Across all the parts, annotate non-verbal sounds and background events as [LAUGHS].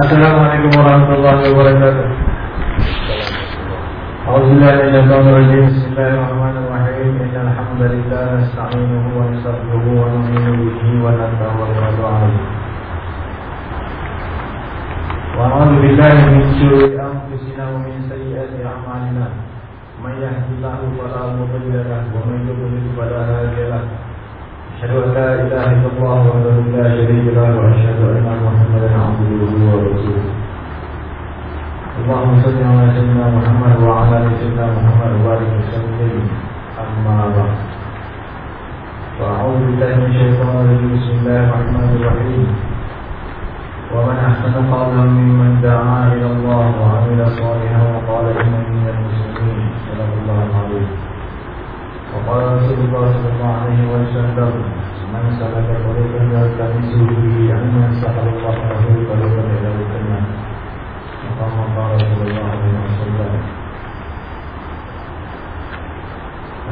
Assalamualaikum warahmatullahi wabarakatuh. A'udzubillahi Bismillahirrahmanirrahim. Innal hamdalillah nasta'inuhu wa nastaghfiruhu wa bihi wa 'alaihi. Wa a'udzu billahi min shururi anfusina wa sayyiati a'malina. May yahdihillahu fala mudilla lahu wa yudlil fala hadiya lahu. أشهد أن لا إله إلا الله وحده لا شريك له وأشهد أن محمدا عبده ورسوله. اللهم صل على سيدنا محمد وعلى آل سيدنا محمد وبارك وسلم. أما بعد. فأعوذ بالله من الشيطان الرجيم. بسم الله الرحمن الرحيم. ومن أحسن قولا ممن دعا إلى الله وعمل صالحا وقال إنني من المسلمين. صلى الله عليه وسلم وقال رسول الله صلى الله عليه وسلم من سلك طريقا يلتمس به علما سهل الله له طريقا الى الجنه وقام قال صلى الله عليه وسلم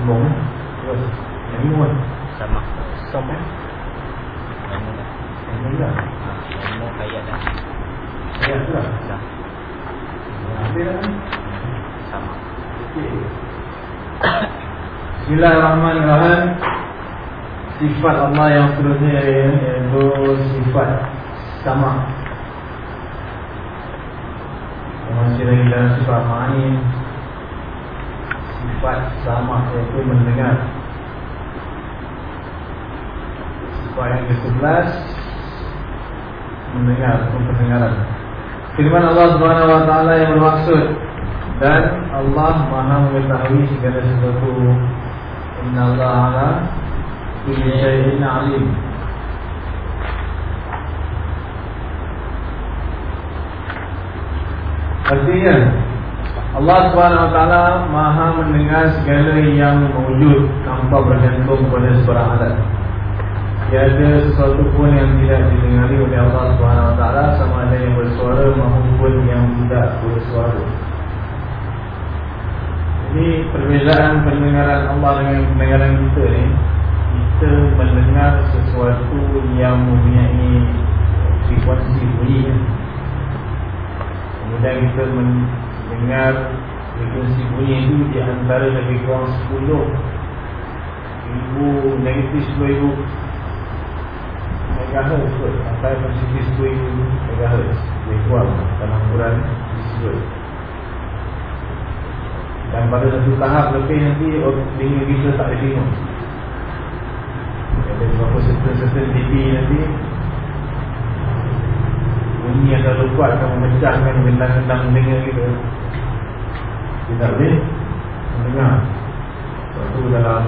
Sambung Terus Yang ini pun Sama Sama Yang mana Yang ini lah ha, Yang mana ayat dah Ayat tu lah Dah Habis lah kan Sama Okey Bismillahirrahmanirrahim. Sifat Allah yang seterusnya Iaitu sifat Sama. Masih lagi dalam sifat ma'ani Sifat sama Iaitu mendengar. Sifat yang ke-11 Mendengar pendengaran. Firman Allah Taala yang bermaksud dan Allah Maha mengetahui segala sesuatu Inna Allah ala kulli syai'in alim. Artinya Allah Taala Maha mendengar segala yang mewujud tanpa bergantung pada sebarang alat. Tiada sesuatu pun yang tidak didengari oleh Allah Taala sama ada yang bersuara maupun yang tidak bersuara. Ini perbezaan pendengaran Allah dengan pendengaran kita ni Kita mendengar sesuatu yang mempunyai frekuensi bunyi Kemudian kita mendengar frekuensi bunyi itu di antara lebih kurang 10 ribu negatif 10 ribu megahertz kot sampai positif 10 ribu megahertz lebih kurang dalam ukuran disebut pada satu tahap lebih nanti Telinga kita tak boleh tengok. Ada beberapa certain-certain TV nanti Bunyi yang terlalu kuat akan memecahkan bentang-bentang telinga kita Kita tak boleh mendengar. Sebab itu dalam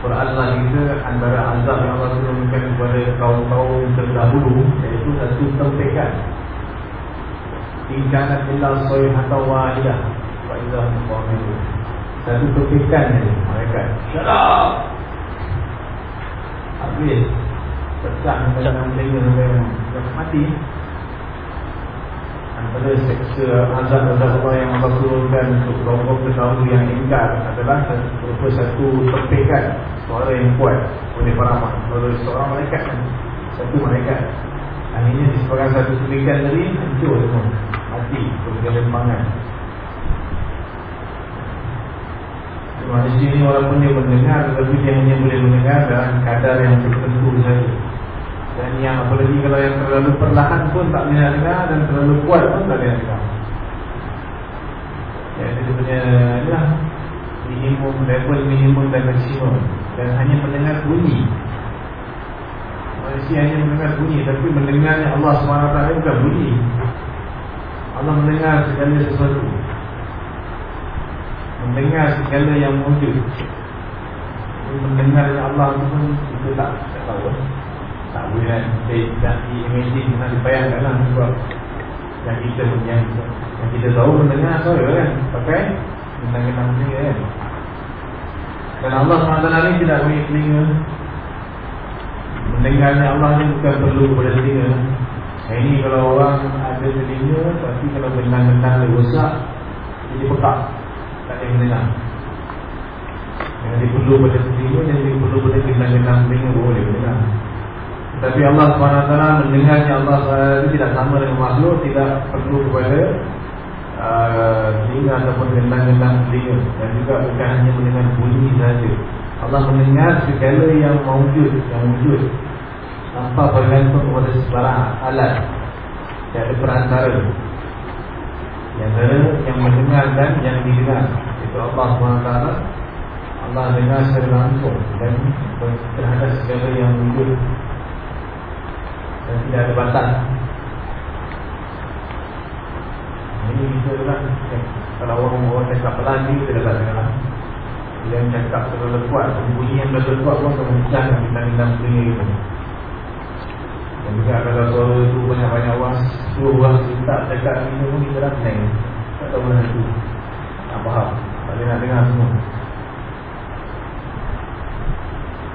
Quran lah kita Antara azab yang Allah turunkan kepada kaum-kaum terdahulu Iaitu satu tempekan Inkanat illa soyhata wahidah Faidah Muhammadu Satu kepikan ni Mereka Shut up Habis Pecah Dalam telinga Sampai mati. Antara seksa azab-azab Allah yang Allah turunkan Untuk kaum-kaum terdahulu yang ingkar Adalah berupa satu kepikan Suara yang kuat Oleh para Oleh seorang malaikat Satu malaikat. Akhirnya disebabkan satu kepikan tadi Hancur semua. Mati. Bergelembangan Manusia ini walaupun dia mendengar Tetapi dia hanya boleh mendengar dalam kadar yang tertentu saja. Dan yang apalagi kalau yang terlalu perlahan pun tak boleh dengar Dan terlalu kuat pun tak dengar. Ya, dia punya inilah Minimum, level minimum dan maksimum. Dan hanya mendengar bunyi. Manusia hanya mendengar bunyi Tapi mendengarnya Allah SWT bukan bunyi. Allah mendengar segala sesuatu mendengar segala yang wujud mendengar yang Allah itu pun kita tak, tak tahu tak boleh kan? Kita tak imagine nak dibayangkan lah sebab yang kita yang, yang kita tahu mendengar suara kan? Pakai bentang-bentang telinga kan? Dan Allah SWT ni tidak punya telinga. Mendengarnya Allah ni bukan perlu pada telinga. Ini kalau orang ada telinga tapi kalau bentang-bentang dia rosak jadi pekak tak boleh mendengar Yang dia perlu pada telinga Yang dia perlu pada genang-genang telinga Boleh mendengar Tapi Allah SWT mendengarnya Allah SWT tidak sama dengan makhluk Tidak perlu kepada uh, telinga ataupun gendang-gendang telinga Dan juga bukan hanya mendengar bunyi saja. Allah mendengar segala yang mewujud Yang wujud. Tanpa bergantung kepada sebarang alat. Tidak ada perantara Yang ada yang mendengar dan yang didengar Itu Allah SWT Allah dengar secara langsung Dan terhadap segala yang wujud dan tidak ada batas. Ini bisa juga kalau orang orang cakap pelan ni kita dapat dengar. Bila cakap terlalu kuat, bunyi yang terlalu kuat pun akan mencahkan bintang-bintang telinga itu. Juga kalau suara itu banyak-banyak orang suruh orang minta cakap ini pun kita dah pening. Tak tahu mana itu. Tak faham. Tak boleh nak dengar semua.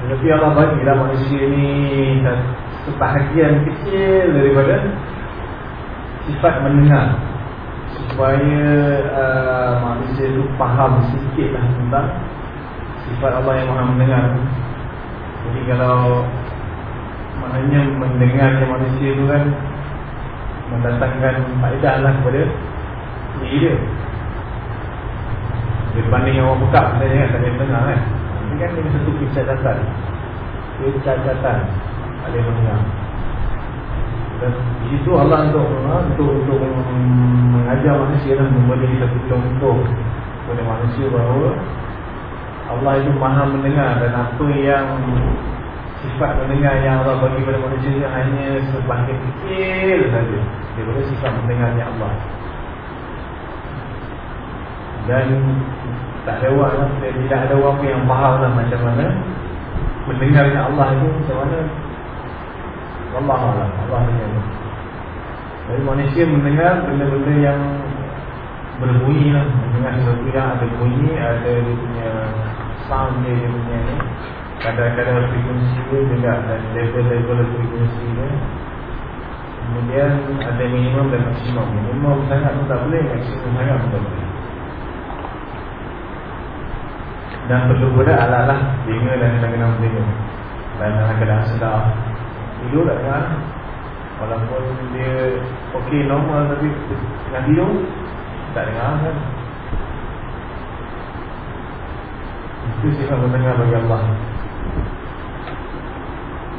Tapi Allah bagilah manusia ni sebahagian kecil daripada sifat mendengar supaya uh, manusia itu faham sikit lah tentang sifat Allah yang maha mendengar jadi kalau maknanya mendengarnya manusia itu kan mendatangkan faedah lah kepada diri dia. Berbanding yang orang buka sebenarnya kan tak boleh dengar kan. Ini kan ini satu kecacatan. Kecacatan. Ada mendengar. Dan di situ Allah untuk untuk untuk mengajar manusia dan memberi satu contoh kepada manusia bahawa Allah itu maha mendengar dan apa yang sifat mendengar yang Allah bagi kepada manusia hanya sebahagian kecil saja daripada sifat mendengarnya Allah. Dan tak ada orang, tidak ada orang yang faham lah macam mana mendengarnya Allah itu macam mana? Allah Allah Allah Allah Jadi manusia mendengar benda-benda yang berbunyi lah. Mendengar sesuatu yang ada bunyi Ada dia punya sound dia, dia punya ni Kadang-kadang frekuensi dia juga Dan level-level frekuensi dia. Kemudian ada minimum dan maksimum. Minimum sangat pun tak boleh Maksimum sangat pun tak boleh. Dan perlu pula alat-alat Dengar dan kadang-kadang dengar Dan kadang-kadang sedar. Tidur tak dengar Walaupun dia Okey normal tapi Tengah tidur Tak dengar kan. Itu sifat mendengar bagi Allah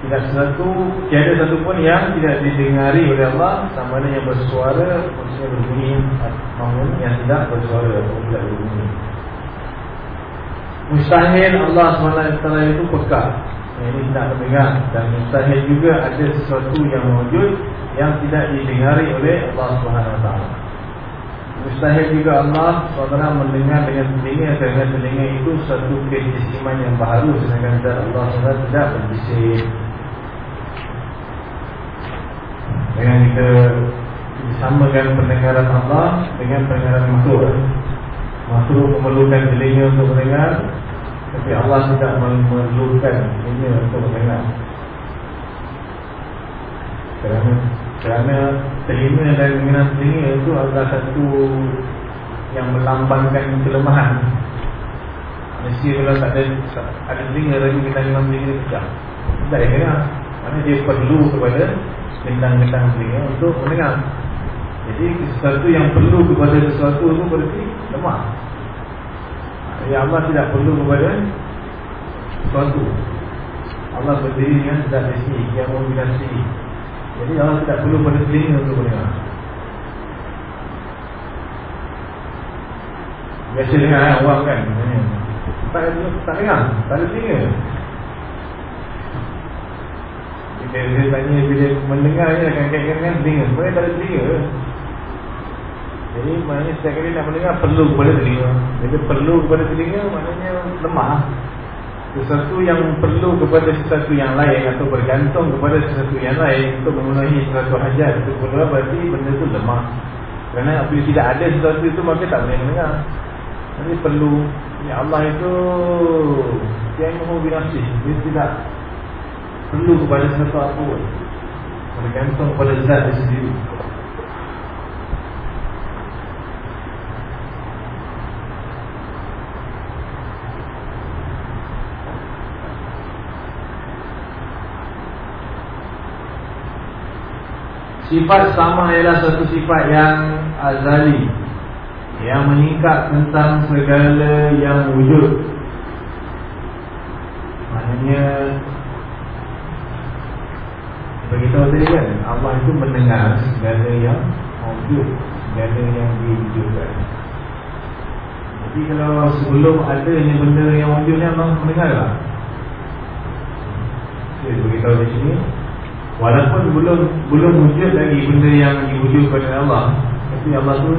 Tidak sesuatu Tiada satu pun yang tidak didengari oleh Allah Sama ada yang bersuara Maksudnya berbunyi Maupun yang tidak bersuara Atau tidak berbunyi Mustahil Allah SWT itu yang ini tidak mendengar dan mustahil juga ada sesuatu yang wujud yang tidak didengari oleh Allah Taala. Mustahil juga Allah SWT mendengar dengan telinga kerana telinga itu satu keistimewaan yang baru sedangkan Allah SWT tidak berbisik. Dengan kita disamakan pendengaran Allah dengan pendengaran makhluk. Makhluk memerlukan telinga untuk mendengar tapi Allah tidak memerlukan ini untuk mendengar. Kerana Kerana telinga dan mengenal telinga itu adalah satu Yang melambangkan kelemahan. Manusia kalau tak ada Ada telinga lagi kita dengan telinga Tak ada dengar. Mana dia perlu kepada Bintang-bintang telinga untuk mendengar. Jadi sesuatu yang perlu kepada sesuatu itu berarti lemah. Ya Allah tidak perlu kepada Suatu Allah berdiri dengan zat isi Yang membinasi Jadi Allah tidak perlu pada telinga untuk mendengar. Biasa dengar orang kan tak, tak dengar Tak ada telinga Bila dia tanya Bila mendengar ni akan kaitkan dengan telinga Sebenarnya tak ada telinga. Jadi maknanya setiap kali nak mendengar perlu kepada telinga. Jadi perlu kepada telinga maknanya lemah. Sesuatu yang perlu kepada sesuatu yang lain Atau bergantung kepada sesuatu yang lain Untuk memenuhi sesuatu hajat Itu perlu berarti benda itu lemah. Kerana apabila tidak ada sesuatu itu maka tak boleh mendengar. Jadi perlu. Ya Allah itu Yang mahu binasi Dia tidak perlu kepada sesuatu. Bergantung kepada zat dia sendiri. Sifat sama ialah satu sifat yang azali. Yang meningkat tentang segala yang wujud. Maknanya Beritahu tadi kan Allah itu mendengar segala yang wujud Segala yang diwujudkan. Jadi kalau sebelum adanya benda yang wujud ni Allah mendengar tak? Saya beritahu di sini. Walaupun belum belum wujud lagi benda yang diwujudkan oleh Allah Tapi Allah tu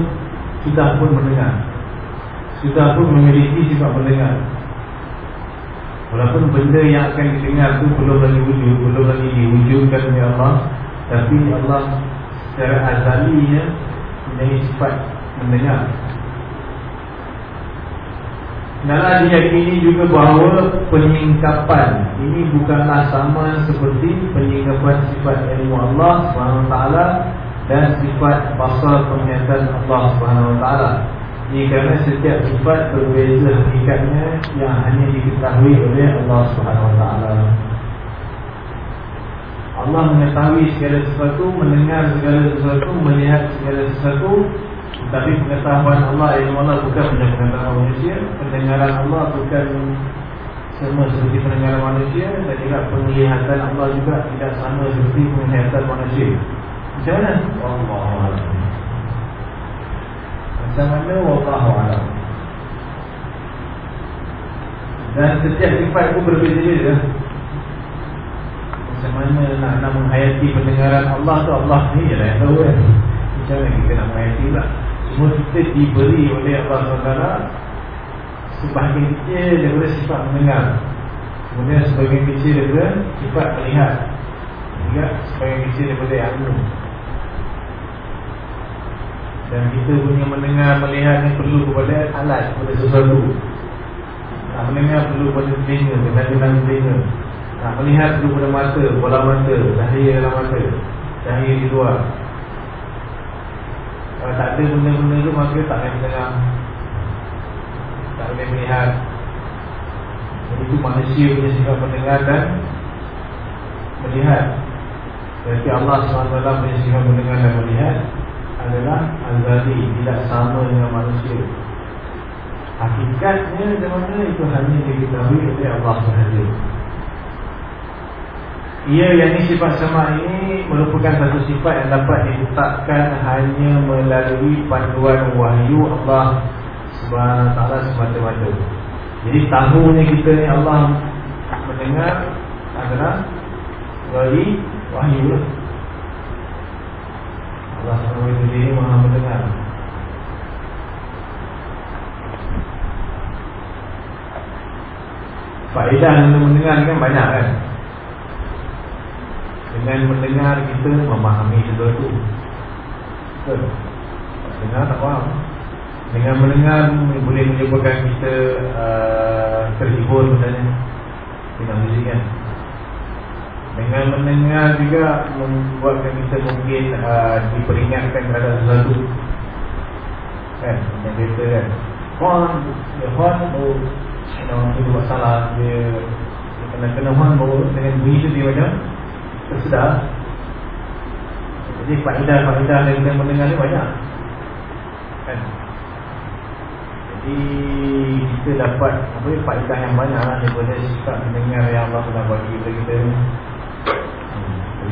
sudah pun mendengar. Sudah pun memiliki sifat mendengar Walaupun benda yang akan didengar tu belum lagi wujud Belum lagi diwujudkan oleh Allah Tapi Allah secara azalinya Mempunyai sifat mendengar Dalam diyakini juga bahawa penyingkapan ini bukanlah sama seperti penyingkapan sifat ilmu Allah SWT dan sifat basar penglihatan Allah SWT. Ini kerana setiap sifat berbeza hakikatnya yang hanya diketahui oleh Allah SWT. Allah mengetahui segala sesuatu, mendengar segala sesuatu, melihat segala sesuatu tapi pengetahuan Allah ilmu Allah bukan macam pengetahuan manusia Pendengaran Allah bukan sama seperti pendengaran manusia Dan juga penglihatan Allah juga tidak sama seperti penglihatan manusia Macam mana? Allah Macam mana? Allah Dan setiap sifat itu berbeza-beza Macam mana nak, nak menghayati pendengaran Allah tu Allah ni je lah yang tahu kan. Macam mana kita nak menghayati pula? Semua kita diberi oleh Allah SWT. Sebahagian kecil daripada sifat mendengar. Kemudian sebagian kecil daripada sifat melihat. Juga sebagian kecil daripada ilmu Dan kita punya mendengar, melihat ni perlu kepada alat, kepada sesuatu. Nak mendengar perlu kepada telinga, kenal-kenal telinga. Nak melihat perlu kepada mata, bola mata, cahaya dalam mata Cahaya di luar. Kalau tak ada benda-benda tu maka tak boleh mendengar. Tak boleh melihat. Jadi itu manusia punya sifat mendengar dan Melihat. Berarti Allah SWT punya sifat mendengar dan melihat Adalah Al-Ghadi Tidak sama dengan manusia Hakikatnya macam mana itu hanya diketahui oleh Allah sahaja. Ia yang sifat sama ini merupakan satu sifat yang dapat ditetapkan hanya melalui panduan wahyu Allah Taala semata-mata. Jadi tahunya kita ni Allah mendengar adalah melalui wahyu. Allah Taala Maha mendengar. Faedah yang mendengar kan banyak kan? Dengan mendengar kita memahami sesuatu. Betul? Dengar tak faham. Dengan mendengar boleh menyebabkan kita uh, terhibur misalnya Dengan muzik kan Dengan mendengar juga membuatkan kita mungkin uh, diperingatkan terhadap sesuatu. Kan, yang kita kan Horn, dia horn baru Ada orang tu buat salah Dia, dia kena-kena horn baru dengan bunyi tu dia macam tersedar. Jadi faedah-faedah yang kita mendengar ni banyak. Kan? Jadi kita dapat apa faedah yang banyak lah daripada sifat mendengar yang Allah telah bagi kepada kita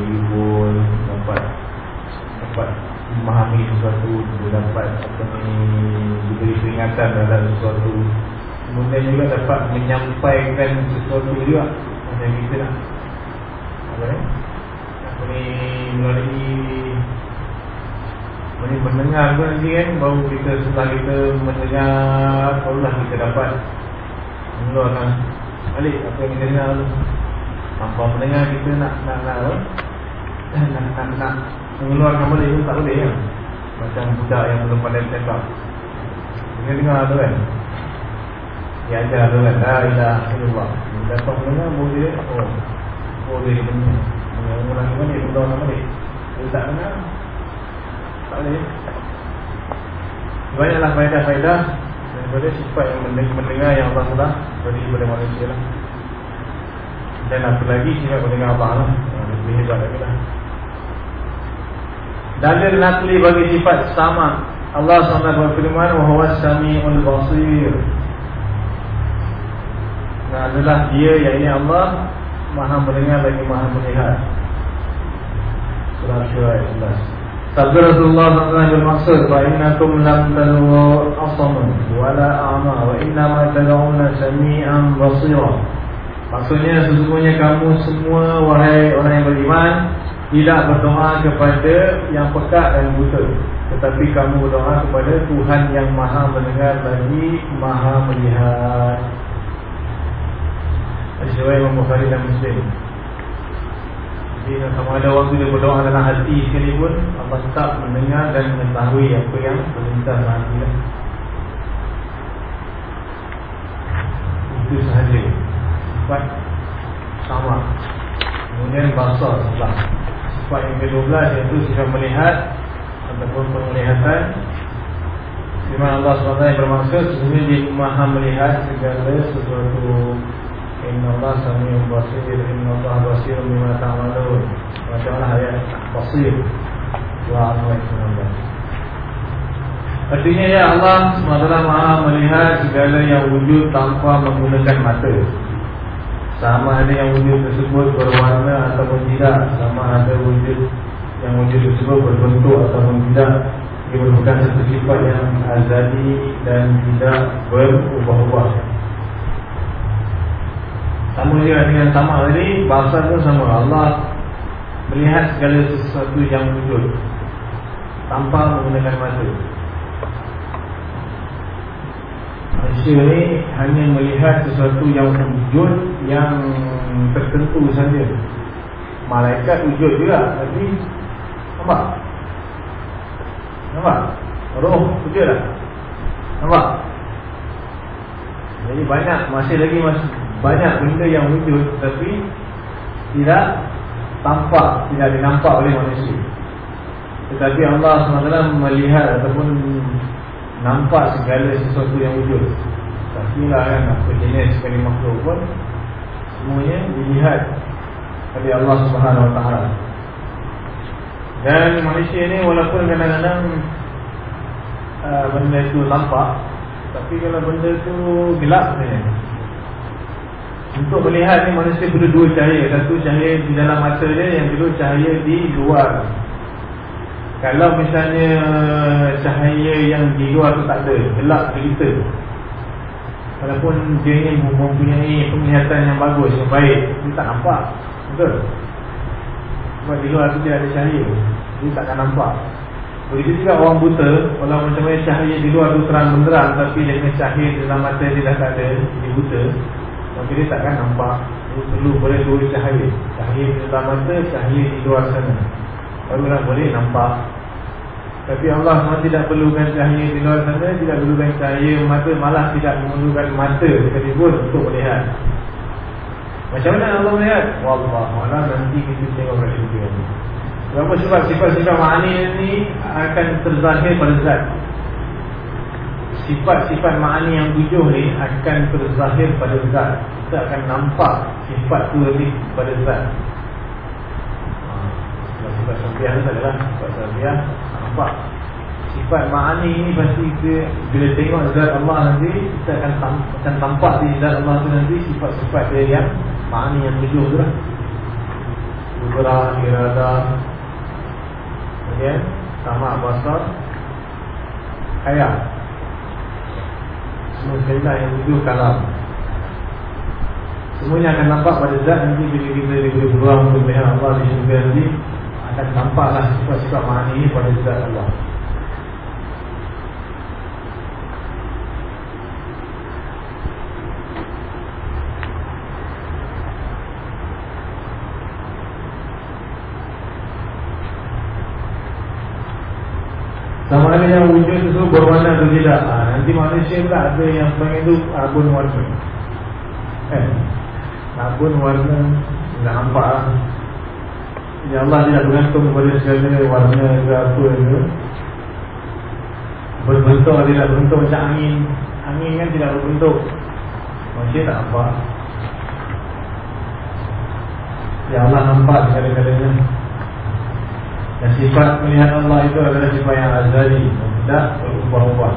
Terhibur, hmm, dapat dapat memahami sesuatu, dapat apa ni diberi peringatan dalam sesuatu. Kemudian juga dapat menyampaikan sesuatu juga. Macam kita nak Apa ni? ni melalui ini mendengar tu nanti kan baru kita setelah kita mendengar barulah kita dapat mengeluarkan balik apa yang kita dengar tu. Tanpa mendengar kita nak nak nak nak, nak, nak, mengeluarkan balik tak boleh kan? Macam budak yang belum pandai cakap. Kita dengar tu kan? Dia ajar tu kan? La ilah illallah. Dapat mendengar boleh oh boleh Orang ni balik, nak balik. Dia tak kenal Tak boleh. Banyaklah faedah-faedah Daripada sifat yang mendengar yang Allah telah Beri kepada manusia lah. Dan apa lagi sifat mendengar Allah lah. Lebih hebat lagi lah Dalil nakli bagi sifat sama. Allah SWT berfirman Wahawa sami'ul basir. Nah adalah dia yang ini Allah Maha mendengar lagi maha melihat. Surah Syurah 11 Sabda Rasulullah SAW bermaksud Fa'innakum lam talu asamun Wala a'ma Wa innama tada'una sami'an basira. Maksudnya sesungguhnya kamu semua Wahai orang yang beriman Tidak berdoa kepada yang pekak dan buta Tetapi kamu berdoa kepada Tuhan yang maha mendengar lagi Maha melihat riwayat Imam Bukhari dan Muslim. Jadi sama ada waktu dia berdoa dalam hati sekalipun Allah tetap mendengar dan mengetahui apa yang terlintas dalam hati dia. Itu sahaja. Sifat sama. Kemudian bahasa sebelah. Sifat yang ke-12 iaitu sifat melihat ataupun penglihatan. Firman Allah SWT bermaksud sebenarnya dia maha melihat segala sesuatu. Inna Allah sami'un basir Inna Allah basir bima ta'malun. Macam mana ayat basir Al-Fatihah Artinya ya Allah SWT maha melihat segala yang wujud tanpa menggunakan mata Sama ada yang wujud tersebut berwarna ataupun tidak. Sama ada wujud yang wujud tersebut berbentuk ataupun tidak. Ia merupakan satu sifat yang azali dan tidak berubah-ubah. Sama juga dengan sama tadi Bahasa pun sama. Allah Melihat segala sesuatu yang wujud Tanpa menggunakan mata Manusia ni hanya melihat sesuatu yang wujud Yang tertentu saja Malaikat wujud juga Tapi Nampak? Nampak? Roh wujud tak? Nampak? Jadi banyak Masih lagi masih banyak benda yang wujud tapi tidak tampak, tidak dinampak oleh manusia. Tetapi Allah SWT melihat ataupun nampak segala sesuatu yang wujud. Tapi lah kan apa jenis sekali makhluk pun semuanya dilihat oleh Allah Subhanahu Taala. Dan manusia ni walaupun kadang-kadang uh, benda itu nampak, tapi kalau benda itu gelap sebenarnya. Untuk melihat ni manusia perlu dua cahaya Satu cahaya di dalam mata dia Yang kedua cahaya di luar Kalau misalnya Cahaya yang di luar tu tak ada Gelap cerita. Walaupun dia ni mempunyai Penglihatan yang bagus, yang baik Dia tak nampak Betul? Sebab di luar tu dia ada cahaya Dia takkan nampak. Begitu juga orang buta Kalau macam mana cahaya di luar tu terang benderang Tapi dengan cahaya dalam mata dia dah tak ada Dia buta Maka dia takkan nampak. Dia perlu boleh dua cahaya Cahaya dalam mata, cahaya di luar sana Barulah boleh nampak. Tapi Allah tidak perlukan cahaya di luar sana Tidak perlukan cahaya mata Malah tidak memerlukan mata sekalipun untuk melihat. Macam mana Allah melihat? Wallahualam nanti kita tengok pada syukur Berapa sebab sifat-sifat ma'ani ini akan terzahir pada zat. Sifat-sifat ma'ani yang tujuh ni akan terzahir pada zat. Kita akan nampak sifat tu lebih pada zat sifat sabiah tu adalah sifat sabiah nampak. Sifat ma'ani ni pasti kita bila tengok zat Allah nanti kita akan, akan tampak di zat Allah tu nanti sifat-sifat dia yang ma'ani yang tujuh tu lah. Ugrah, irada Kemudian Sama basar Kaya semua sekali lah yang tujuh kalam. Semuanya akan nampak pada zat nanti Bila kita diberi peluang untuk melihat Allah di syurga nanti Akan nampaklah mahani ini pada zat Allah. Sama ada yang wujud itu berwarna atau tidak. Ha, Nanti manusia pula ada yang panggil itu abun warna. Eh Abun warna nampak. lah Ya Allah tidak bergantung kepada segala warna ke apa itu Berbentuk atau tidak berbentuk macam angin. Angin kan tidak berbentuk. Manusia tak nampak. Ya Allah nampak segala-galanya. Dan sifat melihat Allah itu adalah sifat yang azali. Tidak berubah-ubah.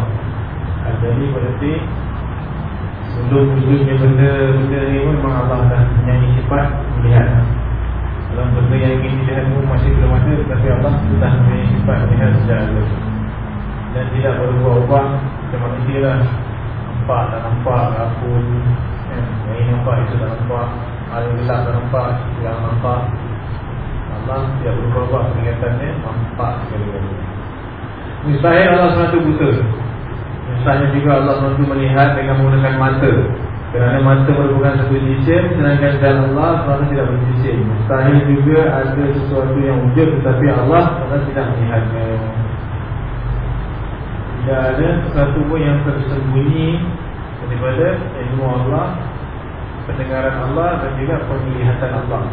Azali berarti Sebelum wujudnya benda-benda ni pun Memang Allah dah punya sifat melihat Dalam benda yang ingin dilihat pun masih belum ada Tapi Allah sudah punya sifat melihat secara azali Dan tidak berubah-ubah Macam manusia lah Nampak tak nampak Apun kan? Yang ini nampak itu tak nampak Hari gelap tak nampak Yang nampak. Allah tidak berubah-ubah Penglihatannya nampak sekali-kali Mustahil Allah SWT buta Misalnya juga Allah SWT melihat dengan menggunakan mata Kerana mata merupakan satu jisim Sedangkan dalam Allah SWT tidak berjisim Mustahil juga ada sesuatu yang wujud Tetapi Allah SWT tidak melihatnya. Tidak ada sesuatu pun yang tersembunyi Daripada ilmu Allah Pendengaran Allah dan juga penglihatan Allah.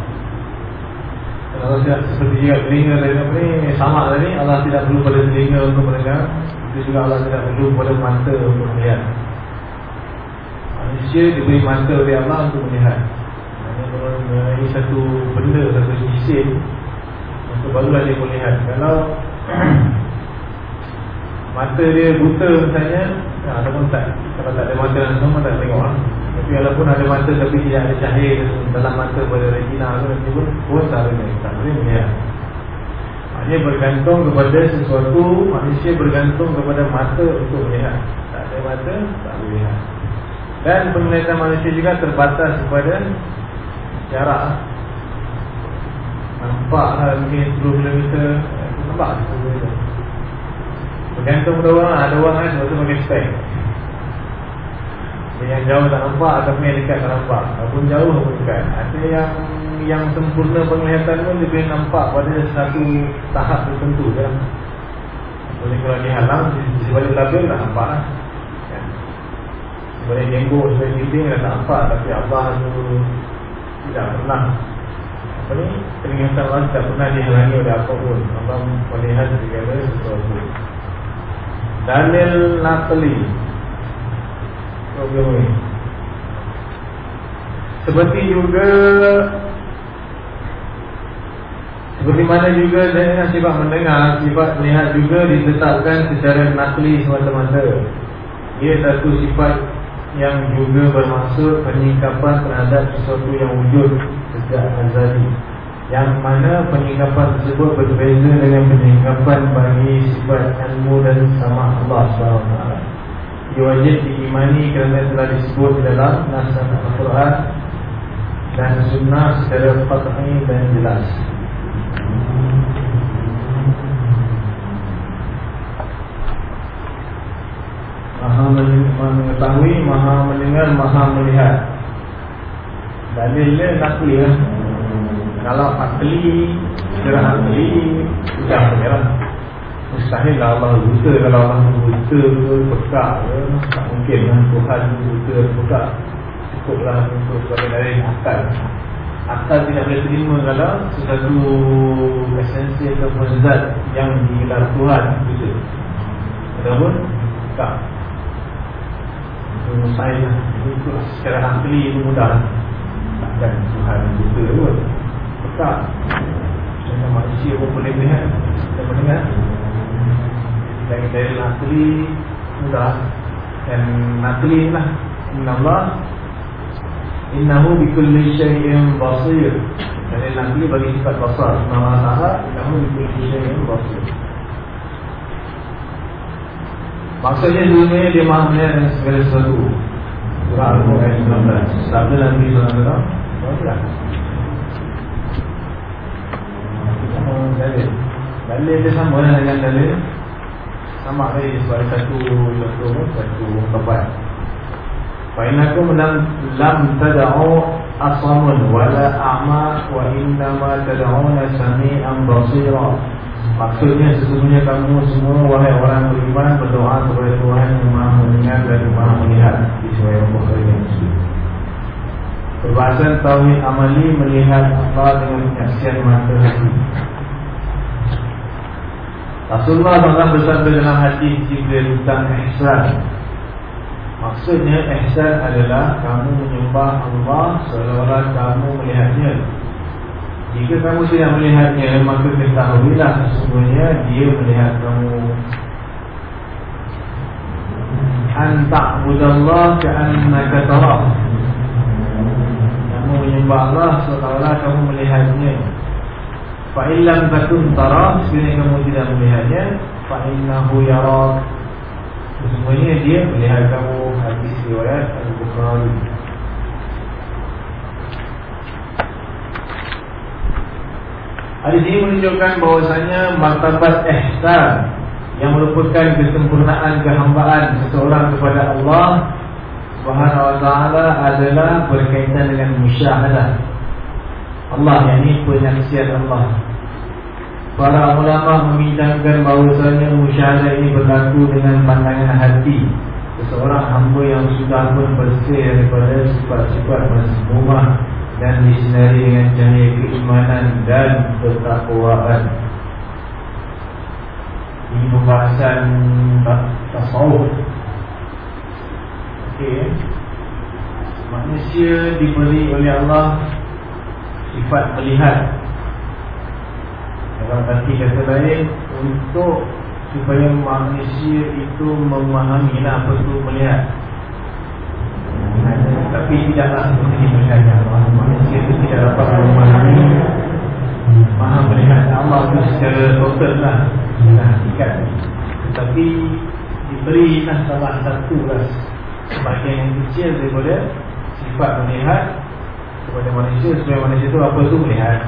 Allah tidak seperti juga telinga dari apa ni sama tadi Allah tidak perlu pada telinga untuk mendengar. Itu juga Allah tidak perlu pada mata untuk melihat manusia diberi mata oleh Allah untuk melihat ini satu benda satu jisim untuk barulah dia melihat kalau [CLEARS THROAT] mata dia buta misalnya nah, ataupun tak kalau tak ada mata langsung tak tengok lah tapi walaupun ada mata tapi tidak ada cahaya dalam mata pada retina tu nanti pun pun tak boleh tak boleh melihat. Maknanya bergantung kepada sesuatu manusia bergantung kepada mata untuk melihat. Tak ada mata tak boleh lihat. Dan penglihatan manusia juga terbatas kepada jarak. Nampak lah mungkin 10 km Nampak 10 km Bergantung pada orang Ada orang kan sebab tu pakai spek yang jauh tak nampak ataupun yang dekat tak nampak Ataupun jauh ataupun dekat Ada yang yang sempurna penglihatan pun Dia boleh nampak pada satu tahap tertentu kan? Boleh kalau dihalang Di sebalik label tak nampak kan? Sebalik jenggot, sebalik dinding tak nampak Tapi Allah tu tidak pernah Apa ni? Penglihatan Allah tidak pernah dihalangi oleh apa pun. Allah melihat segala sesuatu. Dalil Natali problem ni? Seperti juga Seperti mana juga dengan sifat mendengar Sifat melihat juga ditetapkan secara nakli semata-mata. Ia satu sifat yang juga bermaksud penyingkapan terhadap sesuatu yang wujud sejak azali yang mana penyingkapan tersebut berbeza dengan penyingkapan bagi sifat ilmu dan sama Allah SWT wajib diimani kerana telah disebut dalam Nasr Al-Quran dan Sunnah secara fatih dan jelas. Maha mengetahui, maha mendengar, maha melihat. Dalilnya nakli ya. Kalau akli, secara akli, sudah berjalan. Mustahil lah Allah buta Kalau Allah buta ke pekak ke Tak mungkin lah. Tuhan buta pekak Cukup lah untuk sebagai dari akal. Akal tidak boleh terima kalau Sesuatu esensi atau zat Yang digelar Tuhan. Buta Ataupun Tak Mustahil lah. Itu secara akli itu mudah Takkan Tuhan buta pun. Pekak Macam manusia pun boleh melihat Dan mendengar. Dari dari nakli mudah. Dan nakli lah. Inna Allah innahu bikulli syai'in basir. Dari nakli bagi sifat basar. Nama Allah innahu bikulli syai'in basir maksudnya dunia dia dengan segala sesuatu surah Al-Quran 19 sabda Nabi SAW Dalil Dalil dia sama dengan dalil sama lagi sebagai satu contoh satu tempat. Fainakum lam lam tad'u asamun wala a'ma wa inna ma tad'una sami'an basira. Maksudnya sesungguhnya kamu semua wahai orang beriman berdoa kepada Tuhan yang Maha mendengar dan Maha melihat di sebuah Bukhari yang Muslim. Perbahasan tauhid amali melihat Allah dengan penyaksian mata hati. Rasulullah SAW bersabda dalam hadis jika tentang ihsan. Maksudnya ihsan adalah kamu menyembah Allah seolah-olah kamu melihatnya. Jika kamu tidak melihatnya Maka ketahuilah sesungguhnya Dia melihat kamu. Anta'budallah ka'annaka tarah. Kamu menyembah Allah Seolah-olah kamu melihatnya. Fa'illam takun tarah Sekiranya kamu tidak melihatnya Fa'innahu yarak Sesungguhnya dia melihat kamu. Hadis riwayat Al-Bukhari Hadis ini menunjukkan bahawasanya Martabat ihsan Yang merupakan kesempurnaan kehambaan Seseorang kepada Allah Subhanahu wa ta'ala adalah berkaitan dengan musyahadah. Allah yang ini penyaksian Allah. Para ulama membincangkan bahawasanya musyahadah ini berlaku dengan pandangan hati Seseorang hamba yang sudah pun bersih daripada sifat-sifat mazmumah Dan disinari dengan cahaya keimanan dan ketakwaan. Ini pembahasan tasawuf. Okey Manusia diberi oleh Allah Sifat melihat. Dalam arti kata lain Untuk supaya manusia itu memahami apa itu melihat Tapi tidaklah seperti Allah Manusia itu tidak dapat memahami Maha melihat Allah itu secara total lah. Hakikat. Tetapi diberilah salah satu lah. Sebagian yang kecil daripada Sifat melihat Kepada manusia Supaya manusia itu apa itu melihat.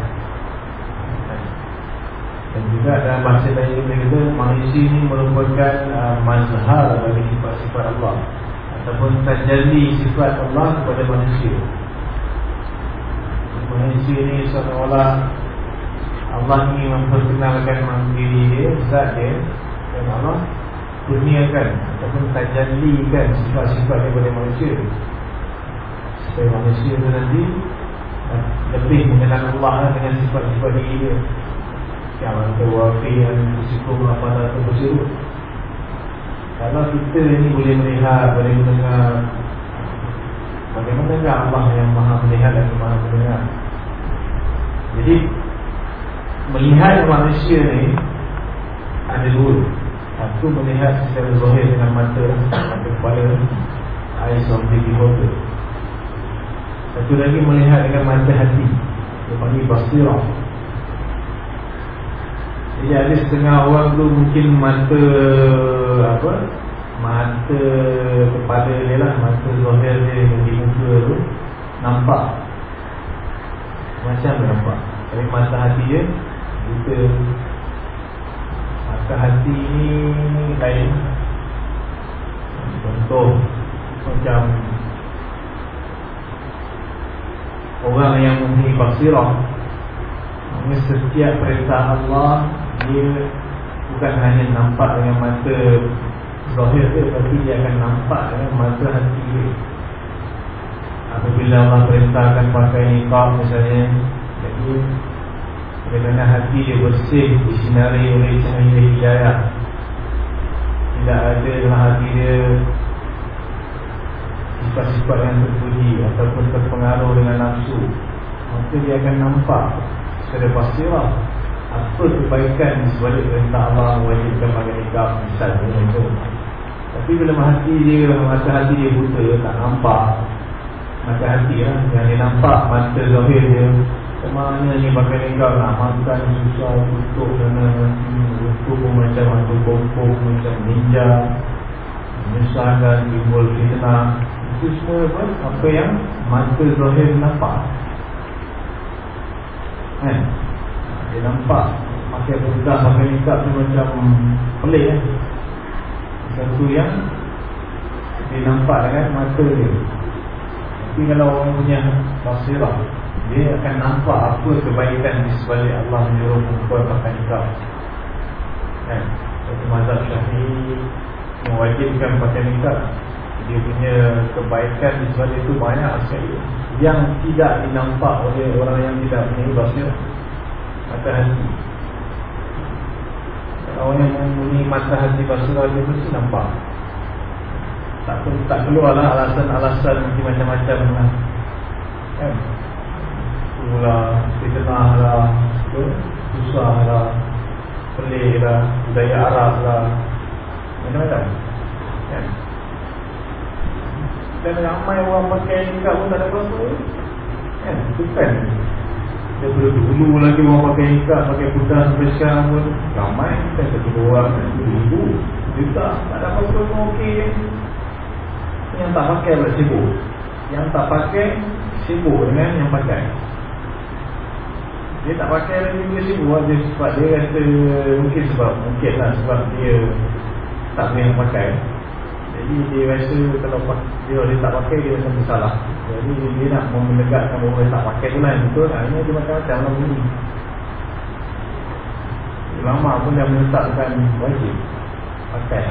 Dan juga dalam bahasa lain kita kata manusia ini merupakan uh, mazhar bagi sifat-sifat Allah ataupun tajalli sifat Allah kepada manusia. Manusia ini seolah-olah Allah ini memperkenalkan diri dia, zat dia dan Allah kurniakan ataupun tajallikan sifat-sifat kepada manusia. Supaya manusia itu nanti lebih mengenal Allah dengan sifat-sifat diri dia. Yang ada wafi yang bersikum apa atau bersirup kalau kita ini boleh melihat boleh mendengar bagaimana enggak Allah yang maha melihat dan maha mendengar? Jadi melihat manusia ni ada dua. Satu melihat secara zahir dengan mata mata kepala eyes of the beholder satu lagi melihat dengan mata hati. Dia panggil basirah. Jadi ada setengah orang tu mungkin mata apa? Mata kepala dia lah, mata zahir dia di muka tu nampak. Macam nampak. Tapi mata hati dia kita mata hati ni lain. Contoh macam orang yang mempunyai basirah setiap perintah Allah dia bukan hanya nampak dengan mata zahir dia tapi dia akan nampak dengan mata hati dia. Apabila Allah perintahkan pakai niqab misalnya jadi kerana hati dia bersih disinari oleh cahaya hidayah. Tidak ada dalam hati dia sifat-sifat yang terpuji ataupun terpengaruh dengan nafsu maka dia akan nampak secara basirah apa kebaikan sebalik perintah Allah wajibkan pakai nikah misalnya itu. Tapi bila hati dia, mata hati dia buta, tak nampak. Mata hati lah, yang dia nampak mata zahir dia. Kemana ni pakai nikah nak makan susah, tutup kerana Tutup pun macam hantu kompok, macam ninja. Menyusahkan, timbul fitnah. Itu semua apa, apa yang mata zahir nampak. Kan? Dia nampak pakai budak, pakai nikah tu macam pelik kan Satu yang dia nampak dengan mata dia. Tapi kalau orang punya basirah Dia akan nampak apa kebaikan di sebalik Allah menyuruh perempuan pakai nikah Kan? Satu mazhab syafi'i mewajibkan pakai nikah dia punya kebaikan sebalik itu banyak sekali yang tidak dinampak oleh orang yang tidak punya basirah mata hati Orang yang mempunyai mata hati basirah dia mesti nampak. Tak perlu tak keluarlah alasan-alasan macam-macam lah. Kan? Mula fitnah lah Susah lah Pelik lah Budaya Arab lah. Macam-macam. Kan? Dan ramai orang pakai nikah pun tak ada apa-apa. Kan? Bukan Daripada dulu lagi orang pakai nikah Pakai putah sampai sekarang pun. Ramai Kan satu orang kan Ibu Juta Tak ada apa-apa pun okey. Yang tak pakai pula sibuk. Yang tak pakai Sibuk dengan yang pakai dia tak pakai lagi dia sibuk. Dia sebab dia rasa mungkin sebab mungkin lah sebab dia tak boleh pakai. Jadi dia rasa kalau dia, dia tak pakai dia rasa bersalah jadi dia nak menegakkan bahawa dia tak pakai tu lah betul lah ini dia macam-macam lah bunyi ulama pun dah menetapkan wajib pakai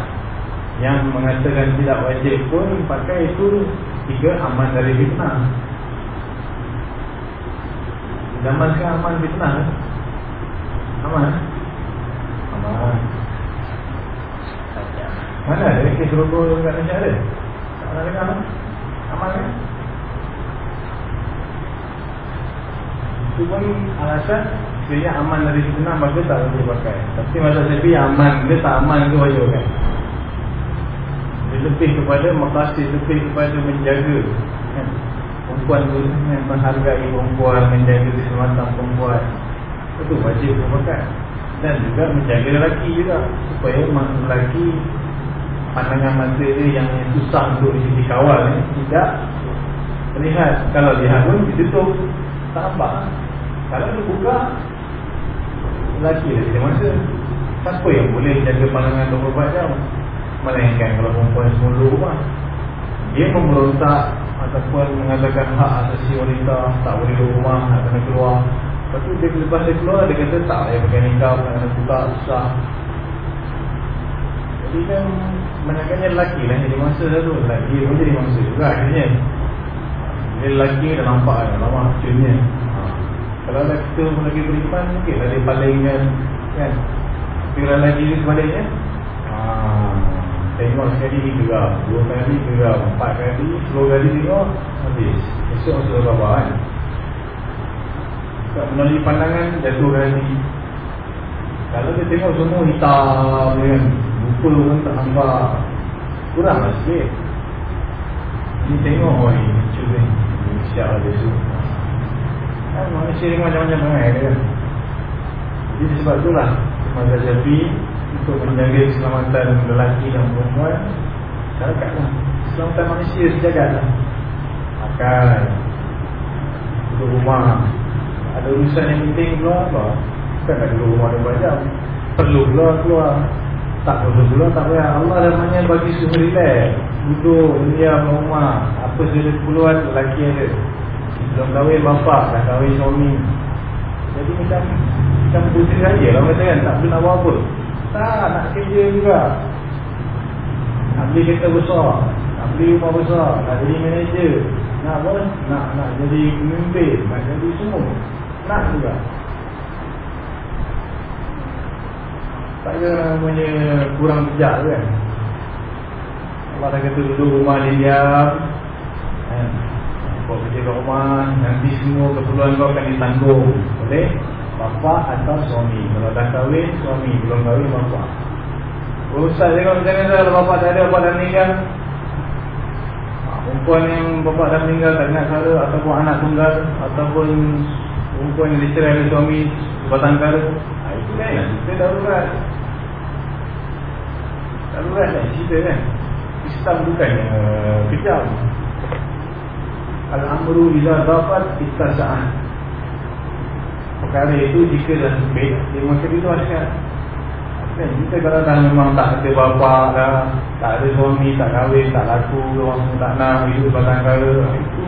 yang mengatakan tidak wajib pun pakai itu tiga aman dari fitnah Zaman sekarang aman fitnah? Aman Aman Mana ada kes rokok kat Malaysia ada? Tak pernah dengar kan? Aman kan? Itu pun alasan Sebenarnya aman dari fitnah Maka tak boleh pakai. Tapi masa saya aman. Dia tak aman tu wajib kan? Dia lebih kepada Makasih lebih kepada menjaga Kan? perempuan tu yang menghargai perempuan menjaga keselamatan perempuan. Itu wajib memakai dan juga menjaga lelaki juga supaya lelaki pandangan mata dia yang susah untuk dikawal ni tidak terlihat. Kalau lihat pun ditutup. Tak nampak kalau dia buka lelaki dah tidak masa. Siapa yang boleh jaga pandangan 24 jam? Melainkan kalau perempuan semua rumah. Dia memberontak ataupun mengatakan hak asasi wanita tak boleh di rumah nak kena keluar. Lepas tu dia lepas dia keluar dia kata tak payah pakai nikah nak kena buka susah. Jadi kan banyaknya lelaki lah jadi mangsa lah tu. Lelaki pun jadi mangsa juga akhirnya. Dia lelaki dah nampak kan lama macamnya. Kalau ada kita pun lagi beriman mungkin lah dia palingkan kan tapi kalau lelaki ni sebaliknya. Haa Tengok sekali geram Dua kali geram Empat kali Sepuluh kali tengok Habis. Esok sudah berapa kan? Tak melalui pandangan Jatuh kali. Kalau dia tengok semua hitam kan? Lupa pun tak nampak. Kurang lah sikit. Ini tengok Oh ini lucu ni. Siap lah besok Kan manusia ni macam-macam kan Jadi sebab itulah Masa Syafiq untuk menjaga keselamatan lelaki dan perempuan syarikat keselamatan manusia sejagat lah. Makan duduk rumah. Ada urusan yang penting keluar apa bukan nak duduk rumah 24 jam. Perlu keluar keluar. Tak perlu keluar tak payah. Allah dah banyak bagi suhu relax. Duduk diam rumah. Apa saja keluar lelaki ada belum kahwin bapak dah kahwin suami. Jadi macam macam putih saja lah kata kan tak pernah buat apa. Tak, nak kerja juga. Nak beli kereta besar Nak beli rumah besar Nak jadi manager. Nak apa? Nak, nak jadi pemimpin Nak jadi semua. Nak juga. Tak kira namanya kurang bijak kan. Allah dah kata duduk rumah dia diam kan? Kau kerja kat rumah Nanti semua keperluan kau akan ditanggung Boleh? Bapa atau suami. Kalau dah kahwin, suami. Belum kahwin, bapa. Ustaz dia kalau macam mana Kalau bapa tak ada, bapa dah meninggal. Ha, Perempuan yang bapa dah meninggal Tak ingat cara Ataupun anak tunggal Ataupun Perempuan yang dicerai oleh suami Sebatang kara. Ha, Itu kan Kita darurat Darurat kan Cerita kan? Islam bukan uh, Kejam Al-amru iza dapat Istasa'an perkara itu jika dah sempit dia macam itu asyik kan kita kalau dah memang tak ada bapa dah tak ada suami tak kahwin tak laku orang semua tak nak hidup batang kala itu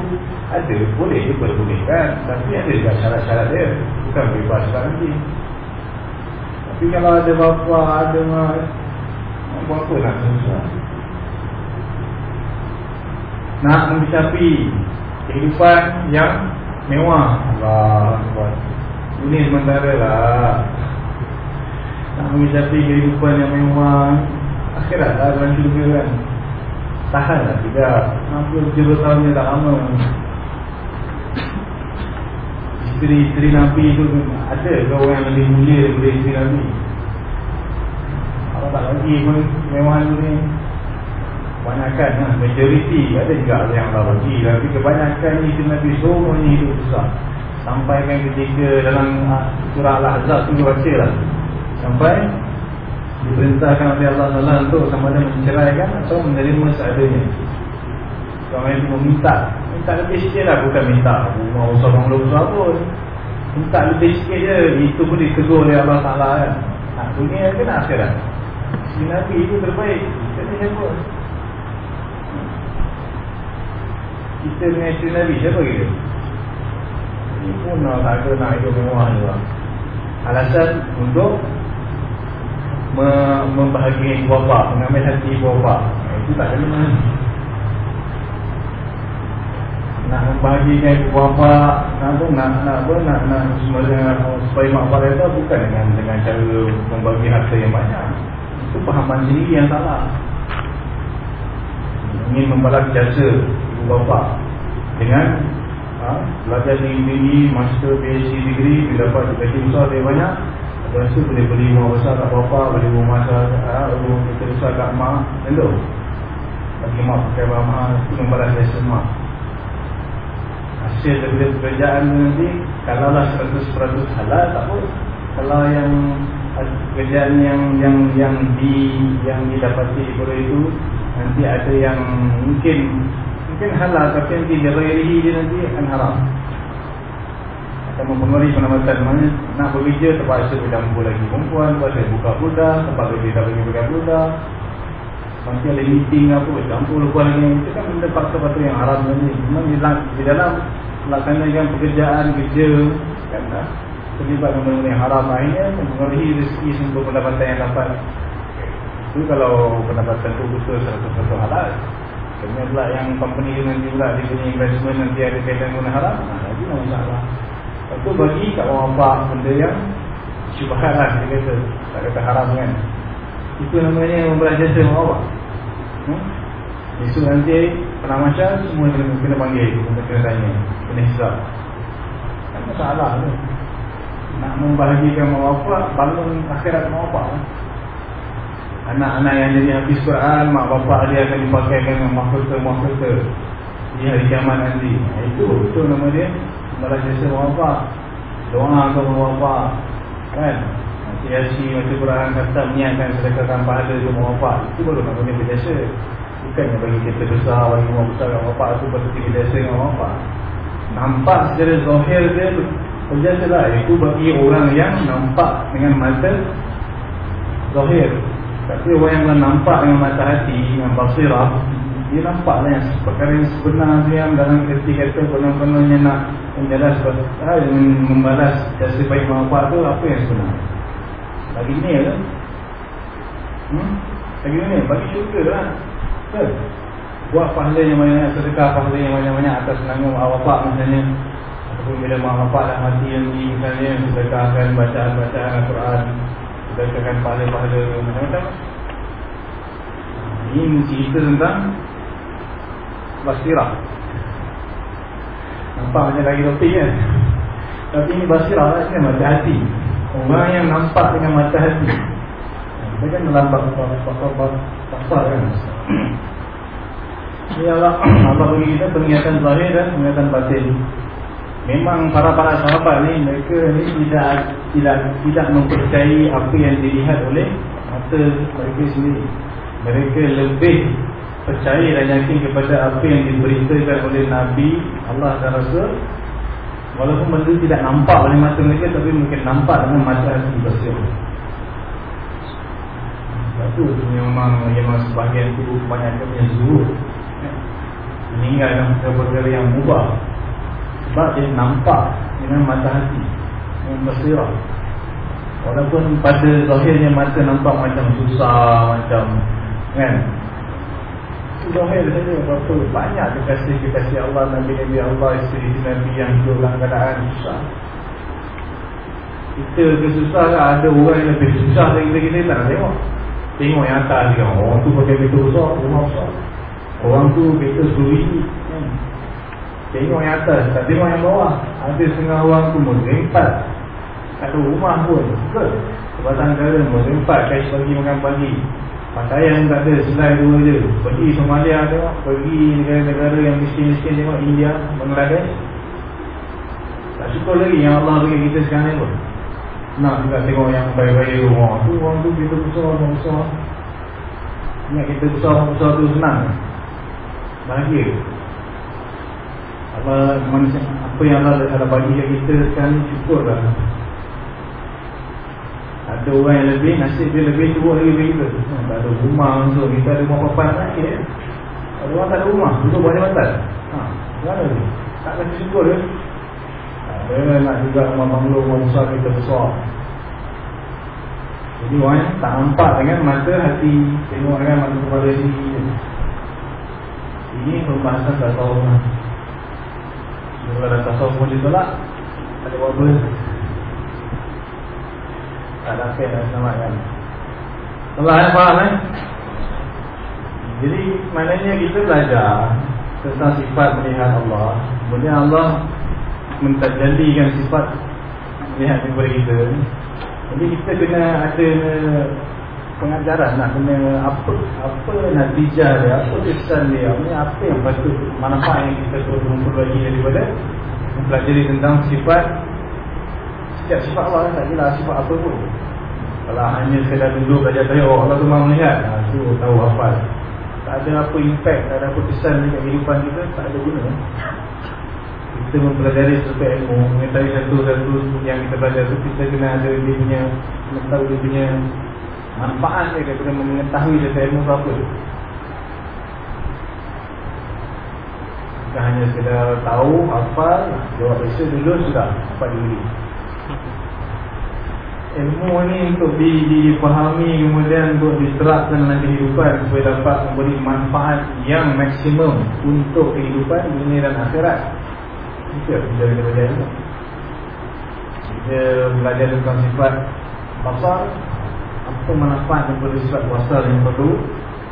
ada boleh je boleh boleh kan? Tapi ada juga syarat-syarat dia. Bukan bebas tak nanti. Tapi kalau ada bapa ada mak buat apa nak susah? Nak mencapai kehidupan yang mewah. Allah ini sementara lah. Nak mencapai kehidupan yang memang Akhirat lah dalam syurga kan. Tahan lah tidak. 60-70 tahun ni tak lama. Isteri-isteri Nabi tu ada ke orang yang lebih mulia daripada isteri Nabi? Kalau tak lagi pun memang ni Kebanyakan lah, majoriti ada juga yang bagi Tapi kebanyakan ni isteri Nabi semuanya hidup susah Sampai kan ketika dalam ah, surah Al-Ahzab tu baca lah Sampai diperintahkan oleh Allah Taala untuk sama ada menceraikan atau menerima seadanya. Kalau yang meminta, minta lebih sikit lah bukan minta rumah usah bangun besar pun. Minta lebih sikit je, itu pun ditegur oleh Allah Taala kan. Nak dunia ke nak akhirat? Si Nabi itu terbaik. Kita ni? Kita dengan isteri Nabi siapa kita? Ini pun nak tak ada nak hidup mewah juga. Alasan untuk membahagiai ibu bapa, mengambil hati ibu bapa. Itu tak ada mana. Nak membahagikan ibu bapa, nak apa, nak nak apa, nak nak sebenarnya supaya mak bapak itu bukan dengan dengan cara membagi harta yang banyak. Itu pahaman sendiri yang salah. Ingin membalas jasa ibu bapa dengan ha, belajar tinggi-tinggi, master, PhD degree, bila dapat gaji besar lebih banyak, Rasa boleh beli rumah besar kat bapa, boleh rumah besar kat rumah kita besar kat mak, tentu. Bagi mak pakai itu membalas jasa mak. Hasil daripada pekerjaan nanti, kalau lah 100% halal, tak apa. Kalau yang pekerjaan yang yang yang di yang didapati daripada itu nanti ada yang mungkin mungkin halal tapi nanti dia dia nanti akan haram. Akan mempengaruhi penamatan. Mana nak bekerja terpaksa bercampur lagi perempuan terpaksa buka budak tempat kerja tak bagi buka budak. Nanti ada meeting apa campur lupa lagi itu kan benda faktor-faktor yang haram ni memang di dalam, di dalam laksanakan pekerjaan kerja kan tak terlibat dengan benda yang haram. Akhirnya mempengaruhi rezeki sumber pendapatan yang dapat. Itu kalau pendapatan tu betul 100% halal Kemudian pula yang company nanti pula dia punya investment nanti ada kaitan guna haram. Lagi tak masalah. Itu bagi kat orang bapak benda yang syubhat lah dia kata. Tak kata haram kan. Itu namanya membelah jasa orang bapak hmm? Esok nanti pernah macam semua kena, kena panggil. Kena kena tanya. Kena hisap. Tak masalah tu. Nak membahagikan orang bapak Bangun akhirat orang bapak Anak-anak yang jadi habis Quran Mak bapak dia akan dipakaikan dengan mahkota-mahkota Di hari kiamat nanti. Itu, itu nama dia. Balas jasa apa Doa orang apa Kan? Nanti yasi macam Quran kata Menyiapkan sedekahkan pahala ke apa Itu baru namanya berjasa. Bukan yang bagi kita besar Bagi orang besar orang apa Itu patut kita berjasa dengan apa Nampak secara zahir dia Berjasa lah. Itu bagi orang yang nampak Dengan mata Zahir Tapi orang yang nampak dengan mata hati Dengan basirah dia nampak lah yang perkara yang sebenar yang dalam kerti kata penuh-penuhnya nak menjelas ha, membalas jasa baik manfaat tu apa yang sebenar? Bagi ni lah. Hmm? bagi ni bagi syurga lah. Betul? Buat pahala yang banyak sedekah pahala yang banyak-banyak atas nama awak misalnya. Ataupun bila mak bapak dah mati yang di misalnya sedekahkan bacaan-bacaan Al-Quran sedekahkan pahala-pahala macam-macam. Ini cerita tentang basirah. Nampak macam lagi topik kan Tapi ini basirah lah kan mata hati. Orang yang nampak dengan mata hati. Kita kan dalam pasal kan? Ini Allah Allah bagi kita peningatan zahir dan peningatan batin Memang para-para sahabat ni Mereka ni tidak tidak tidak mempercayai apa yang dilihat oleh mata mereka sendiri. Mereka lebih percaya dan yakin kepada apa yang diberitakan oleh Nabi Allah dan Rasul. Walaupun benda tidak nampak oleh mata mereka tapi mungkin nampak dengan mata hati basir sebab tu memang memang sebahagian tu kebanyakan yang zuhud meninggalkan perkara yang mubah sebab dia nampak dengan mata hati dengan basirah walaupun pada zahirnya mata nampak macam susah macam kan? Zahir saja Berapa banyak kekasih-kekasih Allah Nabi-Nabi Allah Isteri Nabi yang dalam keadaan susah. Kita kesusah lah Ada orang yang lebih susah dari kita Kita tak nak tengok. Tengok yang atas dia Orang tu pakai kereta besar Rumah besar. Orang tu kereta 10 kan? Tengok yang atas Tak tengok yang bawah. Ada setengah orang tu Merempat Tak ada rumah pun Ke Sebatan negara Merempat Kais pagi makan pagi. Pakaian tak ada Selai dua je. Pergi Somalia tengok Pergi negara-negara yang miskin-miskin Tengok India Bangladesh. Tak syukur lagi Yang Allah bagi kita sekarang ni pun. Nak juga tengok yang baik-baik rumah tu Orang tu kita besar, orang besar. Ingat kita besar, orang besar tu senang. Bahagia apa, manusia, apa yang Allah ada bagi kat kita sekarang ni syukur lah Ada orang yang lebih, nasib dia lebih cuba lagi daripada kita. Ha, Tak ada rumah untuk kita ada rumah papan lagi ya. Ada orang tak ada rumah, duduk bawah jambatan ha, Mana tu? Tak kasi syukur dia Ada nak juga rumah banglo, rumah besar kita besar. Jadi orang tak nampak dengan mata hati Tengok dengan mata kepala diri. Ini pembahasan tak tahu lah kalau dah tasawuf pun ditolak ada apa-apa Tak ada apa yang selamatkan Allah yang faham eh? Jadi maknanya kita belajar Tentang sifat melihat Allah. Kemudian Allah Mentajalikan sifat Melihat kepada kita. Jadi kita kena ada pengajaran nak kena apa apa natijah dia apa kesan dia apa, apa yang patut manfaat yang kita perlu memperoleh daripada mempelajari tentang sifat setiap sifat Allah tak kira sifat apa pun. Kalau hanya sekadar duduk belajar saya oh Allah tu mahu melihat. Ha, tu tahu hafal. Tak ada apa impact tak ada apa kesan dekat kehidupan kita tak ada guna. Kita mempelajari sesuatu ilmu mengetahui satu-satu yang kita belajar tu kita kena ada dia punya mengetahui dia punya manfaat dia daripada mengetahui dia ilmu apa bukan hanya sekedar tahu hafal jawab esok dulu sudah dapat diri ilmu ni untuk dipahami kemudian untuk diterapkan dalam kehidupan supaya dapat memberi manfaat yang maksimum untuk kehidupan dunia dan akhirat. Itu yang kita belajar kita belajar tentang sifat basar apa manfaat daripada sifat kuasa yang perlu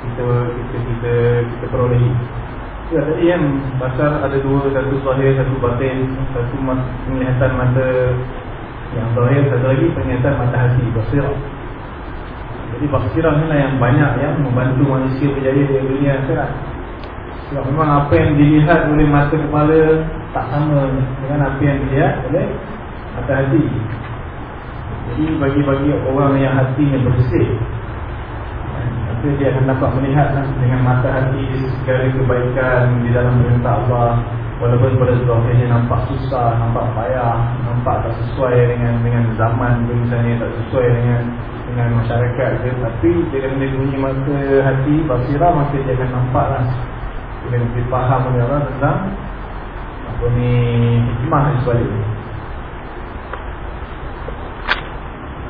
kita kita kita kita perolehi. Ya tadi yang basar ada dua satu zahir satu batin satu penglihatan mata yang zahir satu lagi penglihatan mata hati basirah. Jadi basirah ni lah yang banyak yang membantu manusia berjaya di dunia akhirat. Sebab memang apa yang dilihat oleh mata kepala tak sama dengan apa yang dilihat oleh mata hati. Jadi bagi-bagi orang yang hatinya bersih Maka dia akan dapat melihat lah, dengan mata hati Segala kebaikan di dalam perintah Allah. Walaupun pada sebuah nampak susah, nampak payah Nampak tak sesuai dengan dengan zaman Misalnya tak sesuai dengan dengan masyarakat ke. Tapi dia akan bunyi mata hati basirah Maka dia akan nampak lah. Dia akan lebih faham tentang Apa ni hikmah di sebalik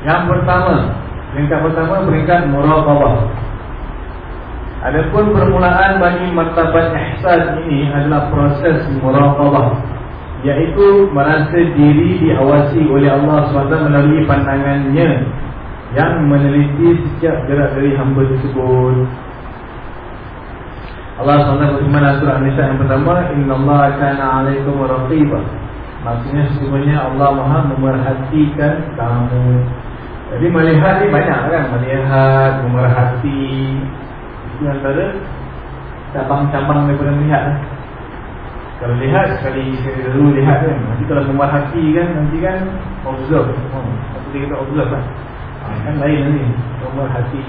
Yang pertama, peringkat pertama peringkat muraqabah. Adapun permulaan bagi martabat ihsan ini adalah proses muraqabah, yaitu merasa diri diawasi oleh Allah SWT melalui pandangannya yang meneliti setiap gerak dari hamba tersebut. Allah SWT berfirman dalam surah An-Nisa yang pertama, Inna Allah kana alaikum raqibah. Maksudnya sesungguhnya Allah Maha memerhatikan kamu jadi melihat ni banyak kan? Melihat, memerhati. Itu antara Cabang-cabang daripada melihat kan? Kalau lihat sekali sekali dulu lihat kan Nanti kalau memerhati kan Nanti kan observe. Oh, Apa kata observe kan ha, Kan lain nanti Memerhati.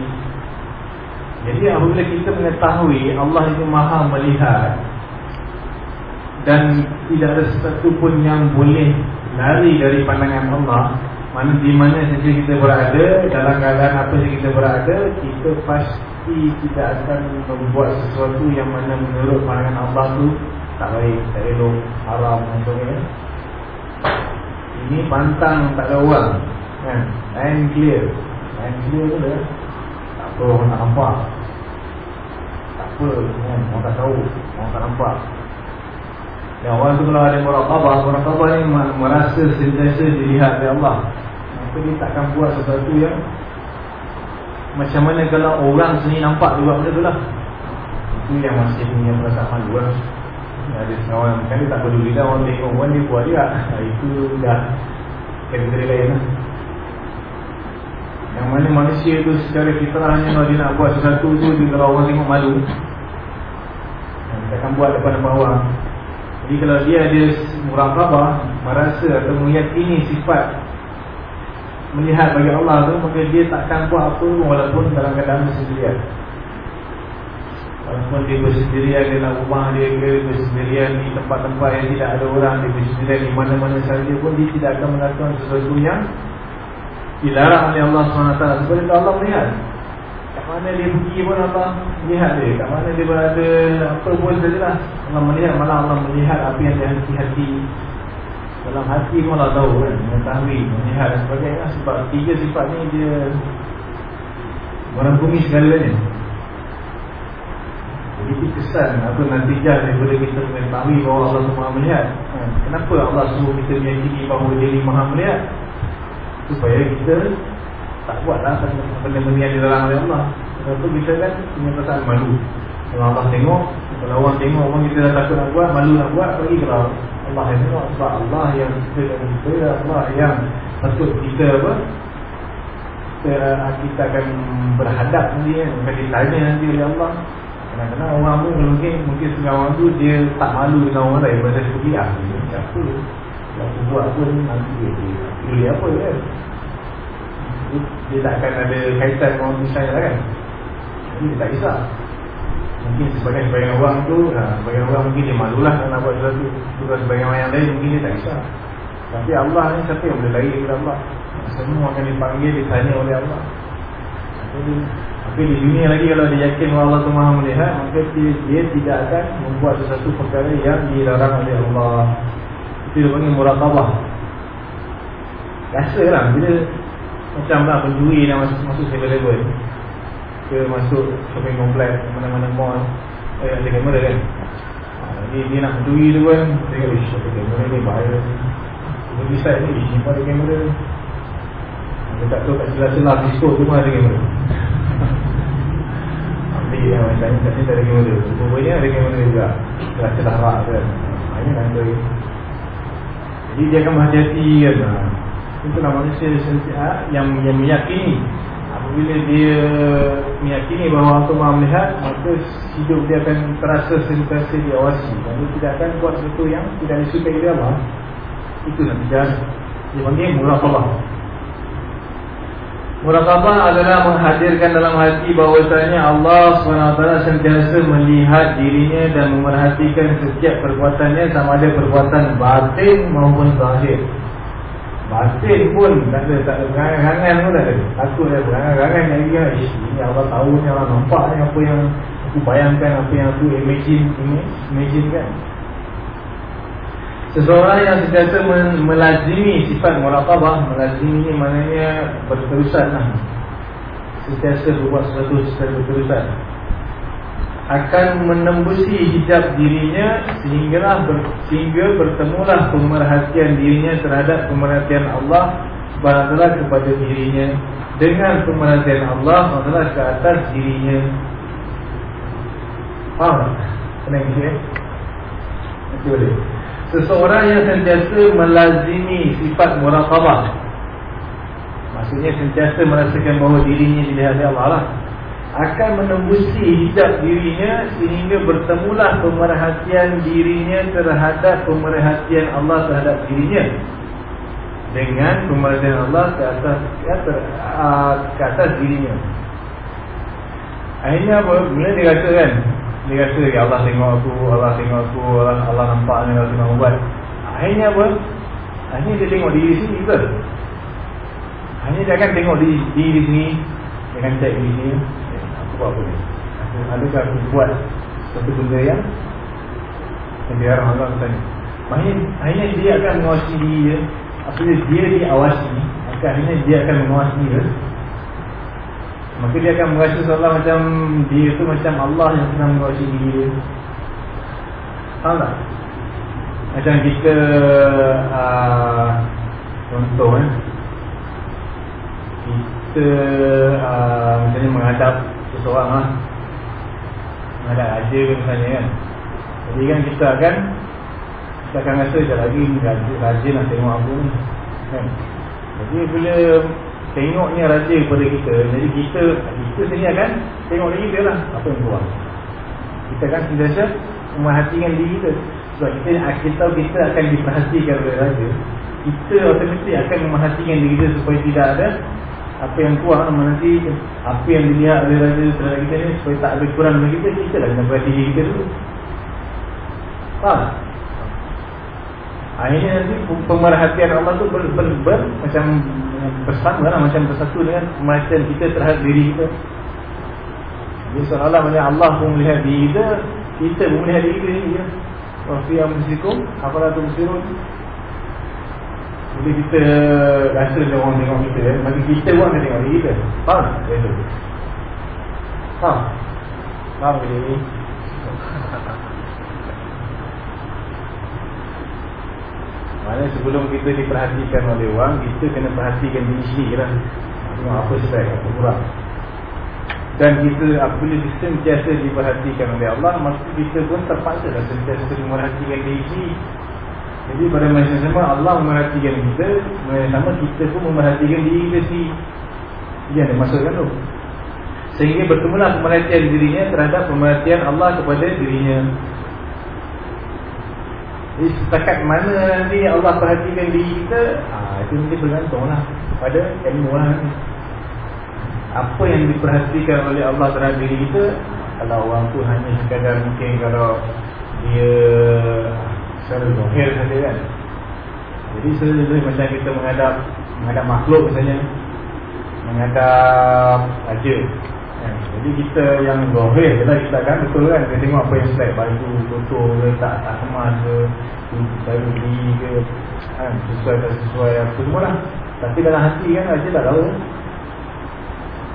Jadi apabila kita mengetahui Allah itu maha melihat Dan tidak ada sesuatu pun yang boleh Lari dari pandangan Allah mana di mana saja kita berada dalam keadaan apa saja kita berada kita pasti tidak akan membuat sesuatu yang mana menurut pandangan Allah tu tak baik tak elok haram contohnya ini pantang tak ada orang kan? And clear. And clear tu dah. Tak apa orang tak nampak. Tak apa kan? Orang tak tahu orang tak nampak. Ya, orang tu kalau ada murakabah, murakabah ni merasa sentiasa dilihat oleh Allah Maka dia takkan buat sesuatu yang Macam mana kalau orang sini nampak juga benda tu lah Itu yang masih punya perasaan malu lah Ada seorang kan dia tak peduli dah orang tengok pun dia buat juga. [LAUGHS] Ha, itu dah kategori lain lah. Yang mana manusia tu secara fitrahnya kalau dia nak buat sesuatu tu dia kalau orang tengok malu. Dia akan buat depan-depan orang. Jadi kalau dia ada muraqabah, merasa atau meyakini sifat melihat bagi Allah tu, maka dia takkan buat apa walaupun dalam keadaan bersendirian. Walaupun dia bersendirian dalam rumah dia ke, bersendirian di tempat-tempat yang tidak ada orang, dia bersendirian di mana-mana sahaja pun, dia tidak akan melakukan sesuatu yang dilarang oleh Allah SWT. Sebab itu Allah melihat. Kat mana dia pergi pun Allah melihat dia. Kat mana dia berada, apa pun sajalah. Allah melihat, malah Allah melihat apa yang dia hati-hati. Dalam hati pun Allah tahu kan, mengetahui, melihat dan sebagainya. Sebab tiga sifat ni dia merangkumi segalanya. Jadi itu kesan apa natijah daripada kita mengetahui bahawa Allah Maha melihat. Ha, kenapa Allah suruh kita meyakini bahawa dia ni Maha melihat? Supaya kita tak buatlah benda-benda yang dilarang oleh Allah. Sebab kita kan punya perasaan malu. Kalau Allah tengok, kalau orang tengok orang kita dah takut nak buat, malu nak buat, bagi kalau Allah yang tengok sebab Allah yang kita Allah yang patut kita apa? Kita, kita akan berhadap nanti kan, akan ditanya nanti oleh Allah. Kadang-kadang orang pun mungkin mungkin setengah orang tu dia tak malu dengan orang lain Masa dia pergi ah, dia siapa Kalau aku buat pun nanti dia Boleh apa kan? Dia, dia tak akan ada kaitan orang misalnya lah kan? Jadi dia tak kisah Mungkin sebagian sebagian orang tu nah, Sebagian orang mungkin dia malulah nak buat sesuatu. Juga sebagian yang lain mungkin dia tak kisah Tapi Allah ni siapa yang boleh lari kepada Allah? Semua akan dipanggil, ditanya oleh Allah. Jadi tapi di dunia lagi kalau dia yakin Allah tu maha melihat Maka dia, dia tidak akan membuat sesuatu perkara yang dilarang oleh Allah. Itu dia panggil muraqabah. Rasa lah bila Macam lah pencuri nak masuk, masuk 7-Eleven Ke masuk shopping complex Mana-mana mall Eh ada kamera kan? Dia, dia nak pencuri tu kan Dia kata ish ada kamera ni bahaya Pergi side ni ish ada kamera. Dia tak tahu kat celah-celah disco tu pun ada kamera. [LAUGHS] Ambil yang macam ni tak ada kamera. Rupanya ada kamera juga. Celah-celah rak kan. Hanya nanti Jadi dia akan berhati-hati kan. Itulah manusia yang, yang meyakini Apabila dia meyakini bahawa Allah maha melihat Maka hidup dia akan terasa sentiasa diawasi. Dan dia tidak akan buat sesuatu yang tidak disukai oleh Allah. Itu nanti jahat Dia panggil muraqabah. Muraqabah adalah menghadirkan dalam hati bahawasanya Allah SWT sentiasa melihat dirinya dan memerhatikan setiap perbuatannya sama ada perbuatan batin maupun zahir. Batin pun tak ada, tak ada perangan-perangan pun tak ada. Takut ada perangan-perangan yang dia, ini Allah tahu ni, Allah nampak ni apa yang aku bayangkan, apa yang aku imagine, imagine kan. Seseorang yang sentiasa melazimi sifat muraqabah Melazimi ni maknanya berterusan lah Sentiasa berbuat sesuatu secara berterusan Akan menembusi hijab dirinya Sehinggalah ber, Sehingga bertemulah pemerhatian dirinya Terhadap pemerhatian Allah Subhanahu kepada dirinya. Dengan pemerhatian Allah Subhanahu ke atas dirinya. Faham? Kena isi eh? Nanti boleh Seseorang yang sentiasa melazimi sifat muraqabah. Maksudnya sentiasa merasakan bahawa dirinya dilihat oleh Allah lah Akan menembusi hijab dirinya Sehingga bertemulah pemerhatian dirinya terhadap pemerhatian Allah terhadap dirinya Dengan pemerhatian Allah ke atas, ke atas, ke atas dirinya Akhirnya apa? Bila dia kata kan dia rasa ya Allah tengok aku, Allah tengok aku, Allah, Allah nampak ni Allah tengok buat. Akhirnya apa? Akhirnya dia tengok diri sini juga. Akhirnya dia akan tengok diri, diri sini, akan cek diri sini. Buat apa ni? Adakah aku buat satu benda yang diarang Allah tanya. Akhirnya, dia akan mengawasi diri dia. Apabila dia diawasi, akhirnya dia akan mengawasi dia. Maka dia akan merasa seolah macam dia tu macam Allah yang sedang mengawasi diri dia. Faham tak? Macam kita uh, contoh eh. Kita uh, misalnya menghadap seseorang lah. Menghadap raja misalnya kan. Jadi kan kita akan Kita akan rasa sekejap lagi ni rajin, rajin nak tengok apa ni kan? Jadi bila Tengoknya rajin kepada kita Jadi kita Kita sini akan Tengok diri kita lah Apa yang keluar Kita kan sentiasa Memerhatikan diri kita Sebab kita Kita tahu kita akan diperhatikan oleh raja Kita otomatik akan memerhatikan diri kita Supaya tidak ada apa yang kuat nama nanti apa yang dilihat oleh raja terhadap kita ni supaya tak ada kurang dengan kita kita lah kena perhati diri kita dulu faham? akhirnya nanti pemerhatian Allah tu ber, ber, ber, macam bersama lah macam bersatu dengan pemerhatian kita terhadap diri kita jadi seolah-olah macam Allah pun melihat diri kita kita pun melihat diri kita ni ya. Wafi amsikum apalah tu musirun jadi kita rasa macam orang tengok kita eh. Maka kita pun akan tengok diri kita Faham. Faham? Faham ke ni? [LAUGHS] Maksudnya sebelum kita diperhatikan oleh orang Kita kena perhatikan diri sendiri lah Tengok apa sebab apa kurang Dan kita apabila kita sentiasa diperhatikan oleh Allah Maka kita pun terpaksa lah sentiasa memperhatikan diri sendiri jadi pada masa yang sama Allah memerhatikan kita Masa sama kita pun memerhatikan diri kita sendiri. Dia ada maksudkan tu? Sehingga bertemulah pemerhatian dirinya Terhadap pemerhatian Allah kepada dirinya. Jadi setakat mana nanti Allah perhatikan diri kita ha, Itu nanti bergantung lah Pada ilmu lah Apa yang diperhatikan oleh Allah terhadap diri kita Kalau orang tu hanya sekadar mungkin Kalau dia secara zahir saja kan. Jadi sebenarnya macam kita menghadap menghadap makhluk misalnya menghadap raja. Kan? jadi kita yang zahir kita, kita akan betul kan. Kita tengok apa yang selek baju kotor ke tak tak kemas ke baju diri ke. Kan? sesuai tak sesuai apa semua lah. Tapi dalam hati kan raja tak tahu.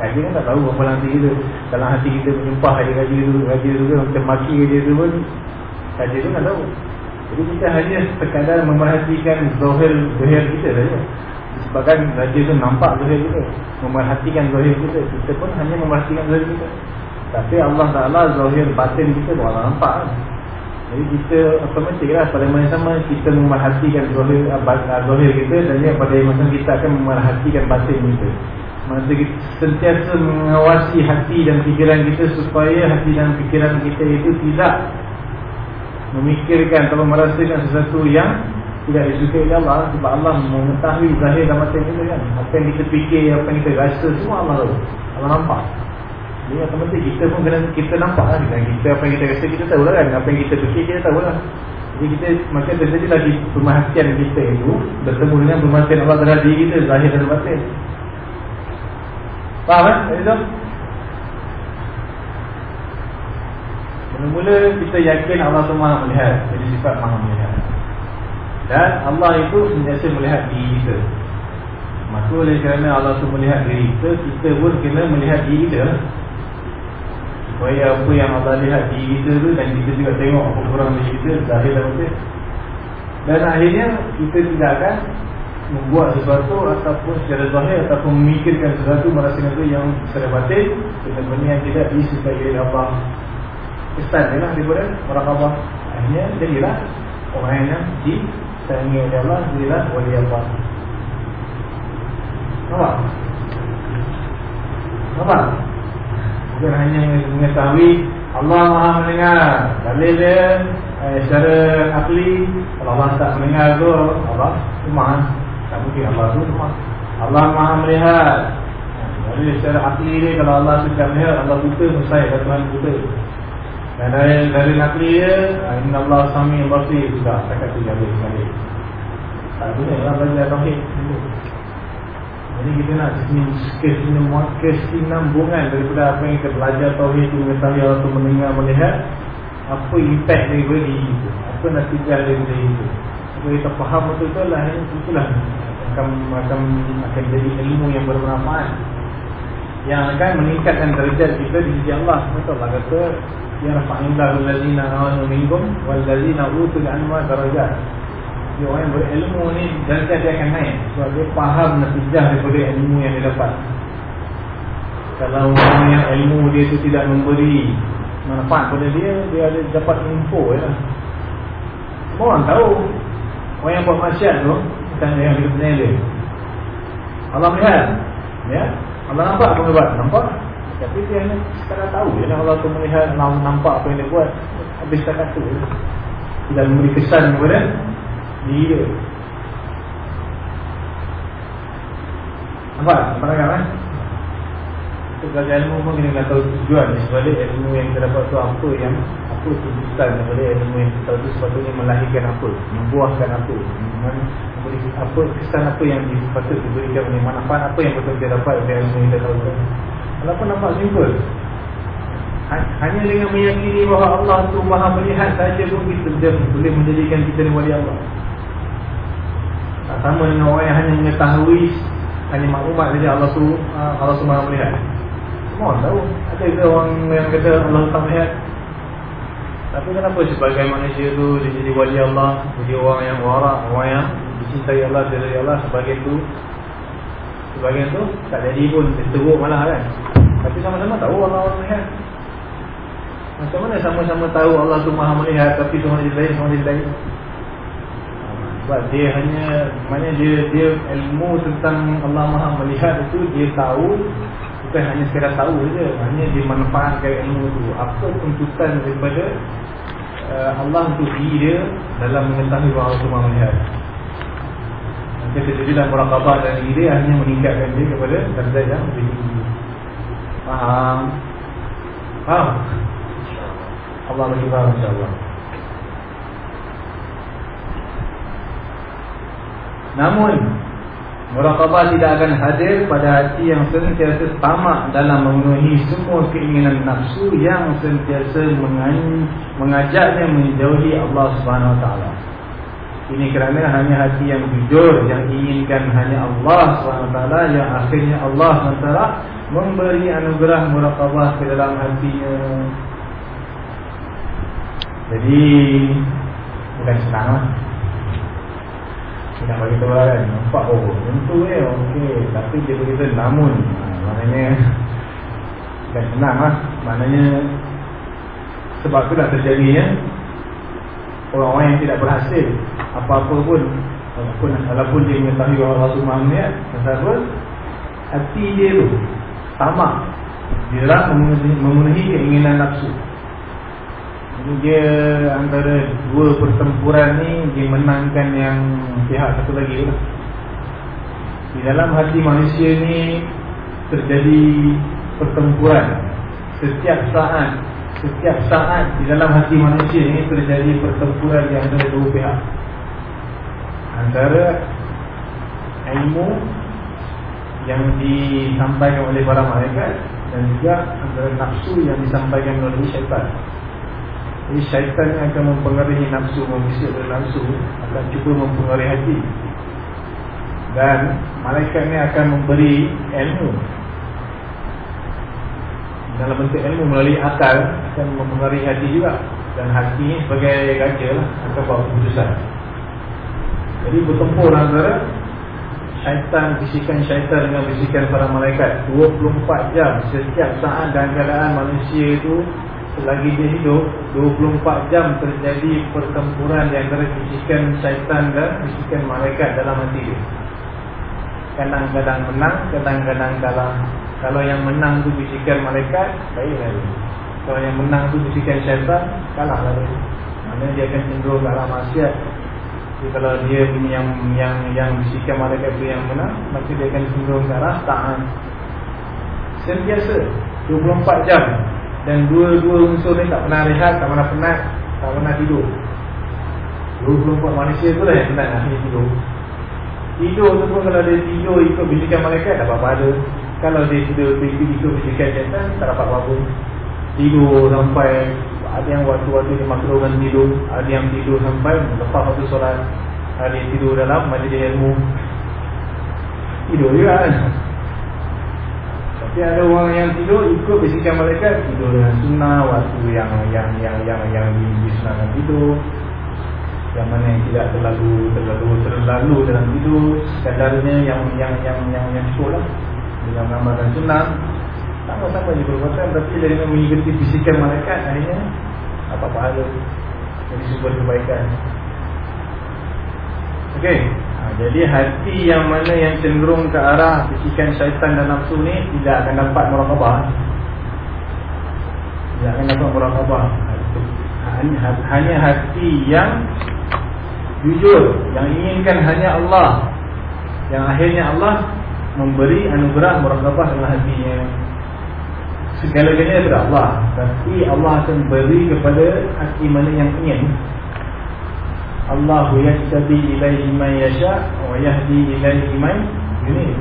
Raja kan tak tahu apa nanti kita Dalam hati kita menyumpah raja tu Raja tu kan macam maki raja tu pun Raja tu tak tahu jadi kita hanya sekadar memerhatikan zahir zahir kita saja. Sebabkan raja tu nampak zahir kita, memerhatikan zahir kita. Kita pun hanya memerhatikan zahir kita. Tapi Allah Taala zahir batin kita Allah nampak. Jadi kita otomatik lah pada masa sama kita memerhatikan zahir zahir kita dan pada masa kita akan memerhatikan batin kita. Masa kita sentiasa mengawasi hati dan fikiran kita supaya hati dan fikiran kita itu tidak memikirkan atau merasakan sesuatu yang tidak disukai oleh Allah sebab Allah mengetahui zahir dan batin kita kan. Apa yang kita fikir, apa yang kita rasa semua Allah tahu. Allah nampak. Jadi otomatik kita pun kena kita nampak lah. Dengan kita apa yang kita rasa kita tahu lah kan. Apa yang kita fikir kita tahu lah. Jadi kita macam terjadi lagi pemerhatian kita itu bertemu dengan pemerhatian Allah terhadap diri kita zahir dan batin. Faham kan? Itu? Mula-mula kita yakin Allah tu maha melihat Jadi sifat maha melihat. Dan Allah itu sentiasa melihat diri kita. Maka oleh kerana Allah tu melihat diri kita Kita pun kena melihat diri kita. Supaya apa yang Allah lihat diri kita tu Dan kita juga tengok apa kurang diri kita Zahir dan betul Dan akhirnya kita tidak akan Membuat sesuatu ataupun secara zahir Ataupun memikirkan sesuatu Merasakan sesuatu yang secara batin Benda-benda yang tidak disukai oleh Allah kesan dia lah daripada Allah akhirnya jadilah orang yang disayangi oleh Allah jadilah wali Allah. Nampak? nampak? bukan hanya mengetahui Allah maha mendengar. Dalil dia eh, secara akli kalau Allah tak mendengar tu Allah cuma tak mungkin Allah tu cuma Allah maha melihat. Jadi secara akli ni kalau Allah tak melihat Allah buta selesai Tuhan buta dan dari, dari nakli dia Inna Allah sami basir Sudah cakap tu jadi sekali Tak guna lah belajar tauhid. Jadi kita nak kesinambungan Daripada apa yang kita belajar tauhid itu Mengetahui Allah tu mendengar melihat Apa impact daripada diri itu Apa natijah daripada itu. Supaya kita faham betul-betul lah Itulah akan, akan, akan jadi ilmu yang bermanfaat. Yang akan meningkatkan derajat kita di sisi Allah. Betul Allah kata yarfa'illahu allazina amanu minkum wallazina utul ilma darajat. Dia orang yang berilmu ni darjah dia akan naik sebab dia faham natijah daripada ilmu yang dia dapat. Kalau orang yang ilmu dia tu tidak memberi manfaat pada dia dia ada dapat info ya. Semua orang tahu orang yang buat maksiat tu bukan yang kita tanya dia. Allah melihat. Ya. Allah nampak apa dia buat? Nampak? Tapi dia hanya sekadar tahu ya Allah tu melihat nampak apa yang dia buat. Habis tak kata. Dan memberi kesan kepada dia. Nampak? Nampak kan? Untuk belajar ilmu pun kena tahu tujuan Sebalik ilmu yang kita dapat tu apa yang Apa tuntutan daripada ilmu yang kita tahu tu Sepatutnya melahirkan apa Membuahkan apa apa Kesan apa yang dipatut diberikan oleh Manfaat apa yang betul kita dapat dari ilmu yang kita tahu tu Walaupun nampak simple. Hanya dengan meyakini bahawa Allah tu maha melihat saja kita boleh menjadikan kita ni wali Allah. Tak sama dengan orang yang hanya mengetahui Hanya maklumat saja Allah tu Allah tu maha melihat. Semua tahu. Ada ke orang yang kata Allah tak melihat? Tapi kenapa sebagai manusia tu Dia jadi wali Allah Jadi orang yang warak Orang yang dicintai Allah Dari Allah sebagai tu Sebagai tu Tak jadi pun Dia teruk malah kan. Tapi sama-sama tahu Allah Allah melihat. Macam mana sama-sama tahu Allah tu maha melihat Tapi semua jadi lain jadi lain? Sebab dia hanya Maknanya dia, dia ilmu tentang Allah maha melihat itu Dia tahu bukan hanya sekadar tahu saja. Hanya dimanfaatkan ilmu itu apa tuntutan daripada uh, Allah untuk diri dia dalam mengetahui bahawa semua melihat Maka terjadi dalam murakabah dan dia hanya meningkatkan dia kepada darjah yang lebih tinggi faham? faham? Allah bagi faham insyaAllah namun Muraqabah tidak akan hadir pada hati yang sentiasa tamak dalam memenuhi semua keinginan nafsu yang sentiasa mengajaknya menjauhi Allah Subhanahu Wa Taala. Ini kerana hanya hati yang jujur yang inginkan hanya Allah Taala yang akhirnya Allah Taala memberi anugerah muraqabah ke dalam hatinya. Jadi bukan senang lah. Nak bagi tahu kan Nampak oh Tentu eh Okey Tapi dia berkata namun ha, Maknanya Bukan senang lah Maknanya Sebab tu dah terjadi ya Orang-orang yang tidak berhasil Apa-apa pun Walaupun, walaupun dia mengetahui bahawa Muhammad ya, Kenapa Hati dia tu Tamak. Dia memenuhi, memenuhi keinginan nafsu. Dia antara dua pertempuran ni dia menangkan yang pihak satu lagi lah. Di dalam hati manusia ni terjadi pertempuran setiap saat setiap saat di dalam hati manusia ni terjadi pertempuran di antara dua pihak. Antara ilmu yang disampaikan oleh para malaikat dan juga antara nafsu yang disampaikan oleh syaitan. Jadi syaitan yang akan mempengaruhi nafsu Membisik oleh nafsu Akan cuba mempengaruhi hati Dan malaikat ni akan memberi ilmu Dalam bentuk ilmu melalui akal Akan mempengaruhi hati juga. Dan hati ni sebagai raja lah Akan buat keputusan. Jadi bertempur antara Syaitan, bisikan syaitan dengan bisikan para malaikat. 24 jam Setiap saat dan keadaan manusia itu selagi dia hidup 24 jam terjadi pertempuran di antara bisikan syaitan dan bisikan malaikat dalam hati dia. Kadang-kadang menang kadang-kadang kalah kalau yang menang tu bisikan malaikat baiklah dia kalau yang menang tu bisikan syaitan kalahlah dia maknanya dia akan cenderung dalam maksiat jadi kalau dia punya yang yang yang bisikan malaikat tu yang menang maka dia akan cenderung ke arah taat sentiasa 24 jam dan dua-dua unsur ni tak pernah rehat, tak pernah penat, tak pernah tidur. Dua puluh empat manusia tu lah yang penat akhirnya tidur. Tidur tu pun kalau dia tidur ikut bisikan malaikat tak apa-apa ada. Kalau dia tidur ikut, ikut bisikan syaitan tak dapat apa-apa. Tidur sampai ada yang waktu-waktu dia makruhkan tidur, ada yang tidur sampai lepas waktu solat. Ada yang tidur dalam majlis ilmu. Tidur juga kan. Tapi ada orang yang tidur ikut bisikan malaikat tidur dengan sunnah waktu yang yang yang yang yang disunahkan tidur. Yang mana yang tidak terlalu terlalu terlalu dalam tidur, sekadarnya yang yang yang yang yang cukup lah. Dengan mengamalkan sunnah. Sama-sama je perbuatan Tapi dengan mengikuti bisikan malaikat Akhirnya Apa pahala Jadi sebuah kebaikan. Okey. Ha, Jadi hati yang mana yang cenderung ke arah Bisikan syaitan dan nafsu ni Tidak akan dapat murakabah Tidak akan dapat murakabah Hanya hati yang Jujur Yang inginkan hanya Allah Yang akhirnya Allah Memberi anugerah murakabah dalam hatinya Segala-galanya daripada Allah Tapi Allah akan beri kepada hati mana yang ingin Allah yajtabi ilaihi man yasha wa yahdi ilaihi man yunib.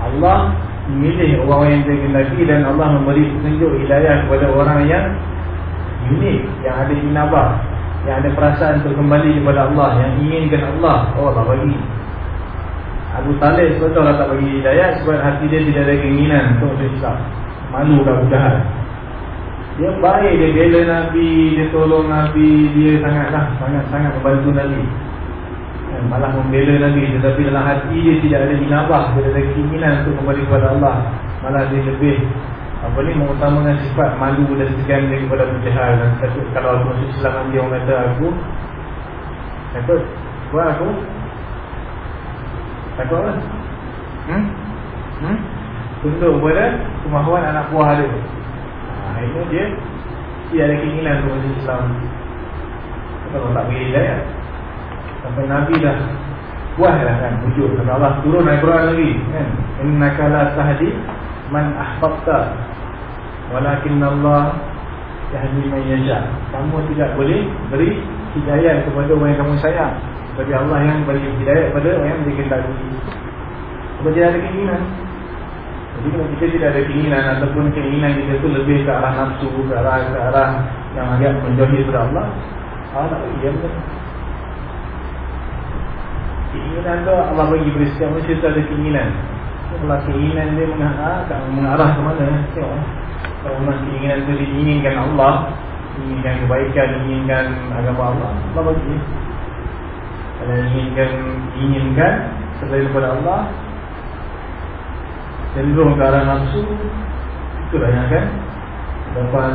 Allah memilih orang yang dia kehendaki dan Allah memberi petunjuk hidayah kepada orang yang unik, yang ada inabah, yang ada perasaan untuk kembali kepada Allah, yang inginkan Allah, oh Allah bagi. Abu Talib sebab tak bagi hidayah sebab hati dia tidak ada keinginan untuk Islam. Malu dah Jahal. Dia baik, dia bela Nabi, dia tolong Nabi, dia sangatlah sangat-sangat membantu Nabi. Dan malah membela Nabi tetapi dalam hati dia tidak ada inabah, tidak ada keinginan untuk kembali kepada Allah. Malah dia lebih apa ni mengutamakan sifat malu dan segan dia kepada Abu Jahal dan kata kalau aku masuk Islam nanti orang kata aku takut buat aku takut apa? Hmm? Hmm? Tunduk kepada kemahuan anak buah dia Akhirnya dia Dia ada keinginan untuk masuk Islam Kalau tak beri hidayah Sampai Nabi dah Buah lah kan Wujud Kata Allah turun ayat Quran lagi kan? Innaka la tahdi Man ahbabta Walakin Allah Yahdi man yajah Kamu tidak boleh beri hidayah kepada orang yang kamu sayang Tapi Allah yang beri hidayah kepada orang yang dikendaki Sebab dia ada keinginan jadi kalau kita tidak ada keinginan ataupun keinginan kita itu lebih ke arah nafsu, ke arah ke arah yang agak menjauhi kepada Allah, Allah tak bagi dia betul. Keinginan tu Allah bagi beri setiap manusia itu ada keinginan. Kalau keinginan dia mengarah, mengarah ke mana? Tengok. Kalau memang keinginan itu diinginkan Allah, inginkan kebaikan, inginkan agama Allah, Allah bagi. Kalau inginkan, inginkan selain daripada Allah, cenderung ke arah nafsu itulah yang akan dapat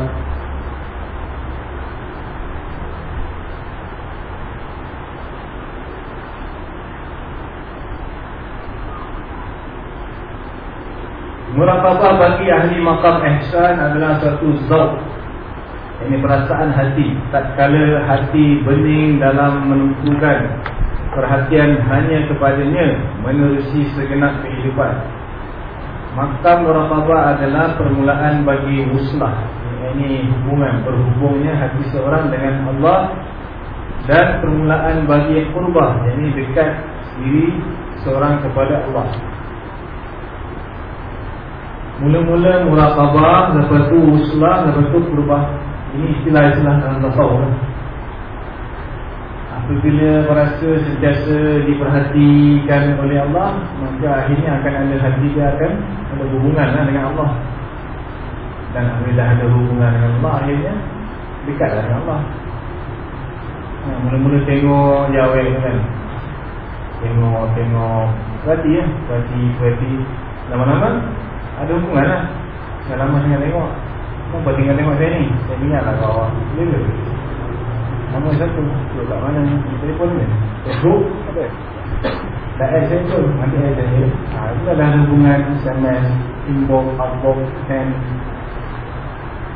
Muraqabah bagi ahli maqam ihsan adalah satu zawq ini perasaan hati. Tak kala hati bening dalam menentukan perhatian hanya kepadanya menerusi segenap kehidupan. Makam muraqabah adalah permulaan bagi uslah Ini hubungan Berhubungnya hati seorang dengan Allah Dan permulaan bagi kurbah Ini dekat diri seorang kepada Allah. Mula-mula muraqabah Lepas itu uslah Lepas itu kurbah Ini istilah-istilah dalam tasawuf Apabila merasa sentiasa diperhatikan oleh Allah Maka akhirnya akan ada hati dia akan ada hubungan lah dengan Allah. Dan apabila ada hubungan dengan Allah Akhirnya dekatlah dengan Allah. Mula-mula tengok jauh kan? Tengok, tengok. Perhati ya, perhati, perhati Lama-lama ada hubungan lah Lama-lama tengok tengok Kenapa tinggal tengok saya ni. Saya ingat lah kau Bila Nama satu Tu kat mana ni? Telefon ni. Facebook Apa? Tak ada sensor Nanti ada ya ha, Itu adalah hubungan SMS Inbox Outbox Send.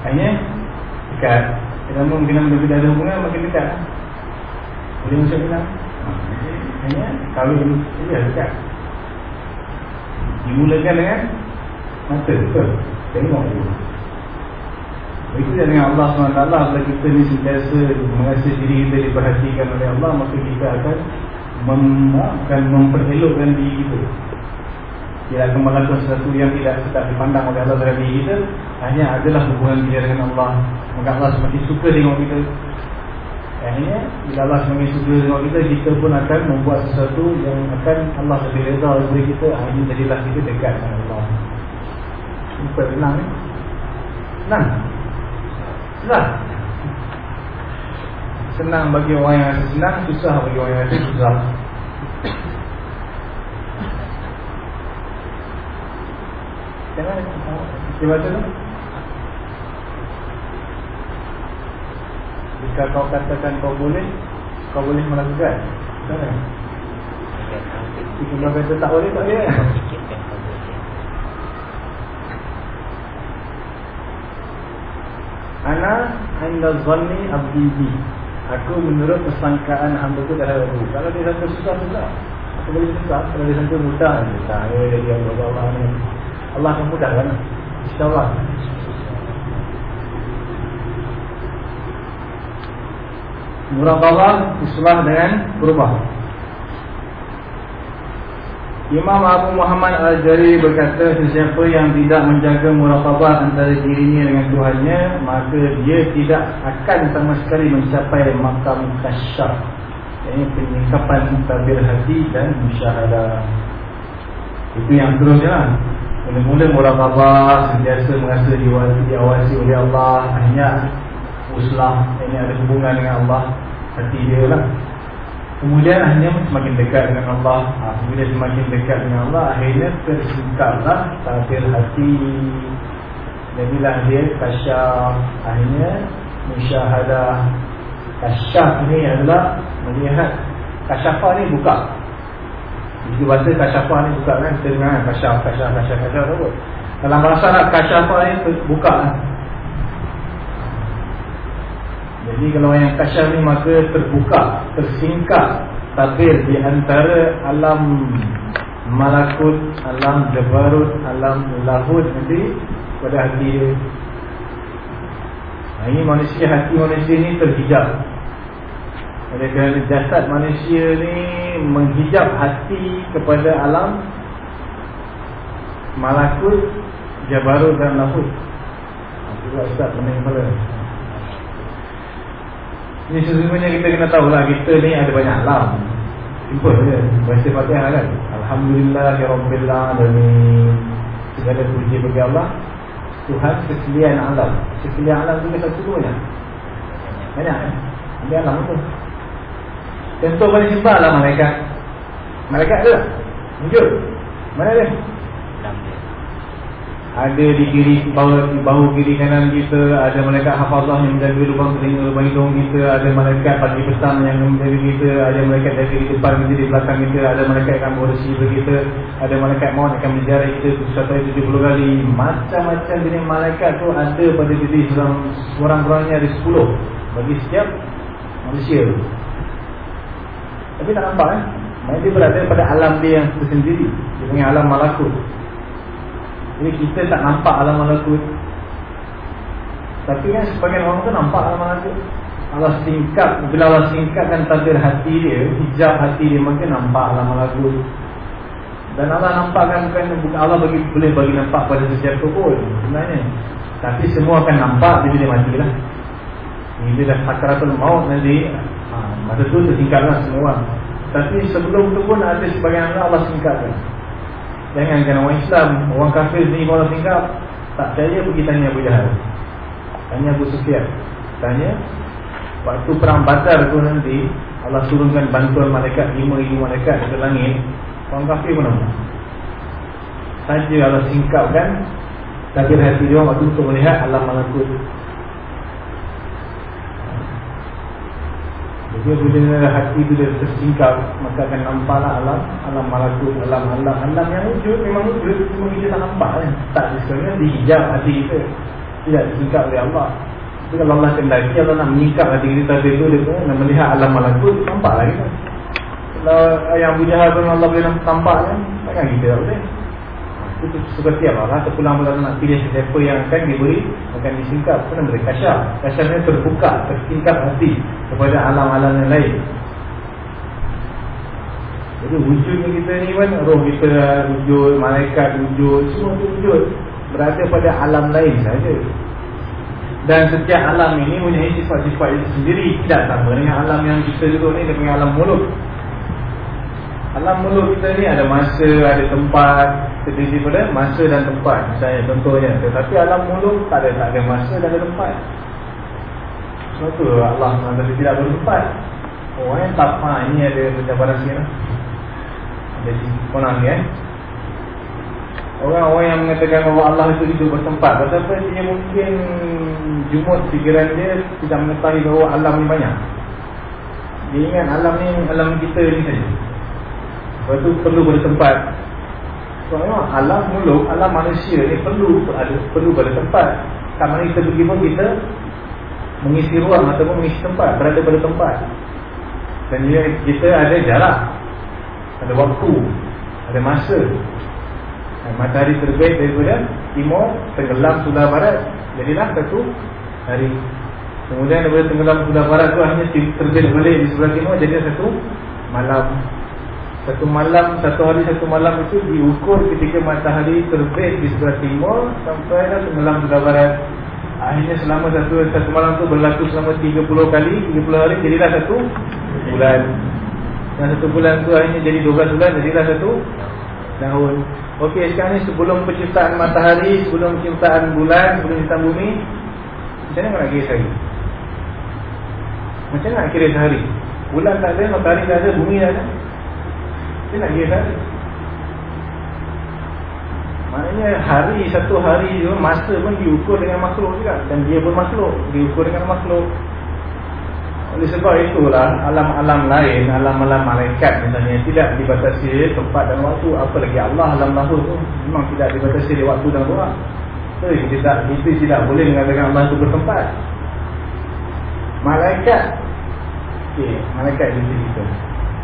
Akhirnya Dekat. Namun bila kita ada hubungan Makin dekat. Boleh masuk bilang Hanya Kahwin Ia dekat. Dimulakan dengan Mata Betul? Tengok dulu itu dengan Allah SWT Bila kita ni sentiasa Mengasih diri kita diperhatikan oleh Allah Maka kita akan mem akan memperelokkan diri kita. Dia akan melakukan sesuatu yang tidak sedap dipandang oleh Allah dalam diri kita. Hanya adalah hubungan kita dengan Allah. Maka Allah semakin suka tengok kita. Akhirnya Bila Allah semakin suka tengok kita Kita pun akan membuat sesuatu yang akan Allah lebih reza oleh kita. Akhirnya jadilah kita dekat dengan Allah. Super tenang ni Tenang Susah Senang bagi orang yang rasa senang Susah bagi orang yang rasa susah. Jangan Dia baca tu. Jika kau katakan kau boleh Kau boleh melakukan. Macam mana? Jika kau kata tak boleh, tak boleh Sikitkan kau boleh Ana anda zanni abdi bi. Aku menurut persangkaan hamba tu terhadap aku. Kalau dia sangka susah susah. Aku boleh susah. Kalau dia sangka mudah, mudah. Ya, dia dia Allah Allah ni. Allah akan mudahkan. InsyaAllah. Muraqabah islah dengan berubah. Imam Abu Muhammad Al-Jari berkata sesiapa yang tidak menjaga muraqabah antara dirinya dengan Tuhannya maka dia tidak akan sama sekali mencapai makam kasyaf. Ini penyingkapan tabir hati dan musyahadah. Itu yang terusnya lah. Mula-mula muraqabah sentiasa merasa diawasi, diawasi oleh Allah hanya uslah ini ada hubungan dengan Allah hati dia lah Kemudian akhirnya semakin dekat dengan Allah. Ha, Kemudian semakin dekat dengan Allah Akhirnya tersingkaplah Tabir hati. Jadilah dia kasyaf. Akhirnya Musyahadah. Kasyaf ni adalah Melihat Kasyafah ni buka. Jika bahasa kasyafah ni buka kan? Kita dengar kan kasyaf, kasyaf, kasyaf, kasyaf Dalam bahasa nak kasyafah ni buka kan jadi kalau yang kasyaf ni maka terbuka, tersingkap tabir di antara alam malakut, alam jabarut, alam lahud nanti pada hati. Nah, ini manusia, hati manusia ni terhijab. Oleh kerana jasad manusia ni menghijab hati kepada alam malakut, jabarut dan lahud. Itulah Ustaz pening kepala. Ini sesungguhnya kita kena tahu lah Kita ni ada banyak alam. Simple je Baca fatihah kan? Alhamdulillah Ya Rabbil Segala puji bagi Allah. Tuhan sekalian alam. Sekalian alam tu satu tu banyak Banyak kan? Ambil alam tu Contoh paling simpan lah malaikat. Malaikat ada Wujud Mana dia ada di kiri bahu, bahu kiri kanan kita ada malaikat hafazah yang menjaga lubang telinga lubang hidung kita ada malaikat pagi petang yang menjaga kita ada malaikat dari di depan kita di belakang kita ada malaikat yang bersih kita ada malaikat maut akan menjara kita sampai 70 kali. Macam-macam jenis malaikat tu ada pada diri seorang seorang-orangnya ada 10 bagi setiap manusia tapi tak nampak eh? Dia berada pada alam dia yang tersendiri. Dia punya alam malakut jadi kita tak nampak alam malakut Tapi kan sebagian orang tu nampak alam malakut Allah singkat Bila Allah singkatkan tabir hati dia Hijab hati dia Maka nampak alam malakut Dan Allah nampakkan bukan Allah bagi, boleh bagi nampak pada sesiapa pun Sebenarnya. Tapi semua akan nampak Bila dia mati lah. Bila dah sakaratul maut nanti ha, Masa tu tersingkatlah semua. Tapi sebelum tu pun ada sebagian Allah Allah Jangankan orang Islam Orang kafir sendiri kalau tinggal Tak percaya pergi tanya Abu Jahal. Tanya Abu Sufyan. Tanya Waktu perang badar tu nanti Allah turunkan bantuan malaikat Lima ribu malaikat ke langit. Orang kafir pun nama Saja Allah singkapkan Tapi hati dia waktu untuk melihat Alam malakut Dia bila hati dia tersingkap Maka akan nampaklah alam Alam malakut, alam alam. Alam yang wujud memang wujud. Cuma kita tak nampak kan. Tak sebenarnya dihijab hati kita. Tidak disingkap oleh Allah. Tapi kalau Allah kendaki Allah nak menyingkap hati kita Tadi itu dia pun nak melihat alam malakut Nampak lah kita Kalau yang bujah pun Allah boleh nampak kan Takkan kita tak boleh itu suka tiap lah Terpulang pula nak pilih siapa yang akan diberi Akan disingkap. Kena beri kasyaf. Kasyaf ni terbuka Tersingkap hati Kepada alam-alam yang lain. Jadi wujudnya kita ni kan Roh kita wujud Malaikat wujud Semua tu wujud. Berada pada alam lain saja. Dan setiap alam ini punya sifat-sifat itu sendiri Tidak sama dengan alam yang kita duduk ni punya alam mulut Alam mulut kita ni ada masa, ada tempat Terdiri pada masa dan tempat. Misalnya contohnya Tetapi alam mulut tak ada, tak ada masa dan ada tempat. Sebab tu Allah mengatakan tidak bertempat Orang yang tak faham Ini ada pencabaran sikit lah. Ada konang ni eh. Orang-orang yang mengatakan bahawa Allah itu hidup bertempat Betapa dia mungkin Jumut fikiran dia Tidak mengetahui bahawa alam ni banyak. Dia ingat alam ni Alam kita ni saja Lepas tu perlu bertempat Soalnya alam muluk Alam manusia ni perlu ada Perlu bertempat Tak mana kita pergi pun kita Mengisi ruang Ataupun mengisi tempat Berada pada tempat. Dan kita ada jarak Ada waktu Ada masa. Matahari terbit daripada timur Tenggelam sudah barat Jadilah satu hari. Kemudian daripada tenggelam sudah barat tu Hanya terbit balik di sebelah timur Jadi satu malam Satu malam, satu hari satu malam itu Diukur ketika matahari terbit di sebelah timur Sampai dah tenggelam sudah barat Akhirnya selama satu satu malam tu berlaku selama 30 kali 30 hari jadilah satu bulan. Dan satu bulan tu akhirnya jadi 12 bulan Jadilah satu tahun. Okey sekarang ni sebelum penciptaan matahari Sebelum penciptaan bulan Sebelum penciptaan bumi Macam mana nak kira sehari? Macam mana nak kira sehari? Bulan tak ada, matahari tak ada, bumi tak ada Macam nak sehari Maknanya hari, satu hari Masa pun diukur dengan makhluk juga Dan dia pun makhluk Diukur dengan makhluk oleh sebab itulah alam-alam lain, alam-alam malaikat misalnya tidak dibatasi tempat dan waktu. Apa lagi Allah alam lahur tu memang tidak dibatasi di waktu dan ruang. Jadi kita tidak, kita tidak boleh mengatakan Allah itu bertempat. Malaikat, okay, malaikat di sini tu.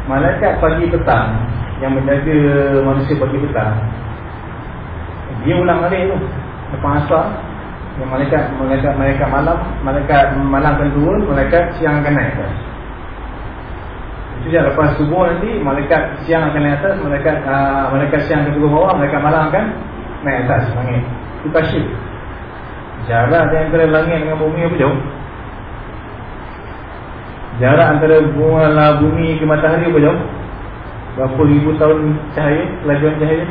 Malaikat pagi petang yang menjaga manusia pagi petang, dia ulang balik tu. Lepas asal yang malaikat malaikat malaikat malam malaikat malam akan turun malaikat siang akan naik atas. Itu dia lepas subuh nanti malaikat siang akan naik atas malaikat uh, malaikat siang akan turun bawah malaikat malam akan naik atas itu tasyik jarak di antara langit dengan bumi apa jauh jarak antara bumi ke matahari apa jauh? Berapa ribu tahun cahaya? Kelajuan cahaya?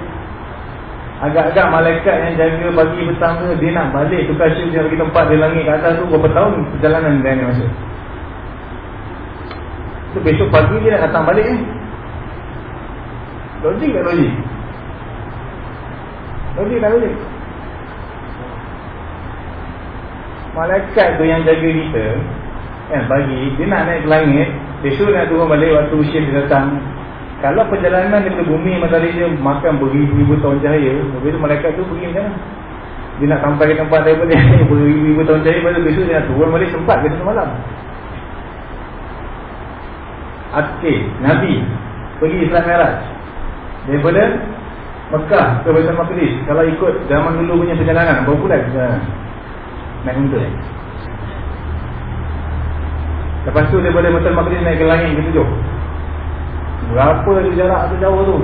Agak-agak malaikat yang jaga pagi petang tu Dia nak balik tukar shift dia bagi tempat dia langit ke atas tu Berapa tahun perjalanan dia ni masuk Tu besok pagi dia nak datang balik ni. Logik tak logik? Logik tak logik? Malaikat tu yang jaga kita Kan pagi Dia nak naik ke langit Besok nak turun balik waktu shift dia datang kalau perjalanan daripada bumi matahari dia makan beribu-ribu tahun cahaya, begitu malaikat tu pergi macam mana? Dia nak sampai ke tempat daripada [LAUGHS] beribu-ribu tahun cahaya, pada besok dia nak turun balik sempat ke semalam. Okey, Nabi pergi Islam Meraj daripada Mekah ke Baitul Maqdis. Kalau ikut zaman dulu punya perjalanan, berapa bulan? Ha. Naik unta. Lepas tu daripada Baitul Maqdis naik ke langit ke tujuh. Berapa jarak tu jauh tu?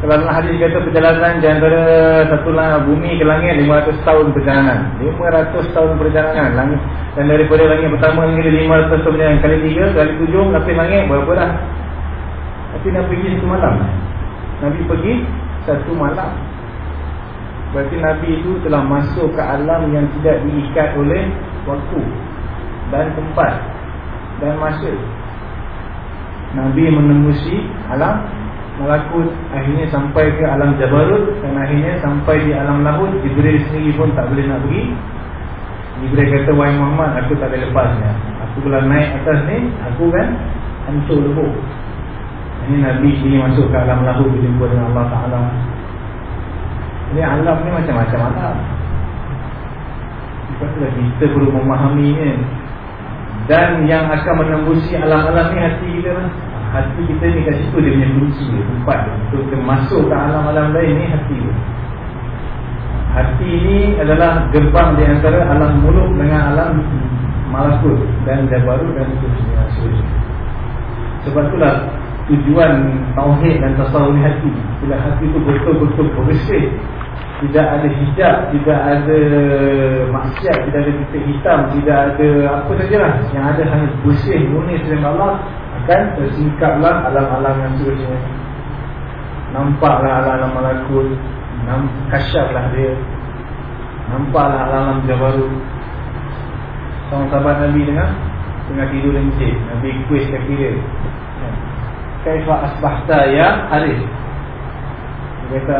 Kalau dalam hadis kata perjalanan Di antara satu bumi ke langit 500 tahun perjalanan. 500 tahun perjalanan. Langit Dan daripada langit pertama hingga 500 tahun perjalanan. Kali 3, kali 7, lapis langit Berapa dah? Tapi Nabi pergi satu malam. Nabi pergi satu malam. Berarti Nabi itu telah masuk ke alam yang tidak diikat oleh waktu dan tempat dan masa Nabi menembusi alam Malakut akhirnya sampai ke alam Jabarut Dan akhirnya sampai di alam Lahut. Jibril sendiri pun tak boleh nak pergi. Jibril kata Wahai Muhammad aku tak boleh lepasnya Aku kalau naik atas ni Aku kan hancur lebuk Ini Nabi sendiri masuk ke alam Lahut Berjumpa dengan Allah Ta'ala. Jadi alam ni macam-macam alam. Tu kita perlu memahaminya dan yang akan menembusi alam-alam ni hati kita lah. Hati kita ni kat situ dia punya kunci dia, tempat dia. Untuk kita masuk ke alam-alam lain ni hati dia. Hati ni adalah gerbang di antara alam muluk dengan alam malakut dan jabaru dan seterusnya. Sebab itulah tujuan tauhid dan tasawuf hati. Bila hati itu betul-betul bersih tidak ada hijab, tidak ada maksiat, tidak ada titik hitam, tidak ada apa sajalah yang ada hanya bersih murni dengan Allah akan tersingkaplah alam-alam yang seterusnya. Nampaklah alam-alam malakut, namp kasyaflah dia. Nampaklah alam-alam jabarut. Sama sahabat Nabi dengar tengah tidur dan masjid. Nabi kuis kaki dia. Kaifa asbahta ya Haris? Dia kata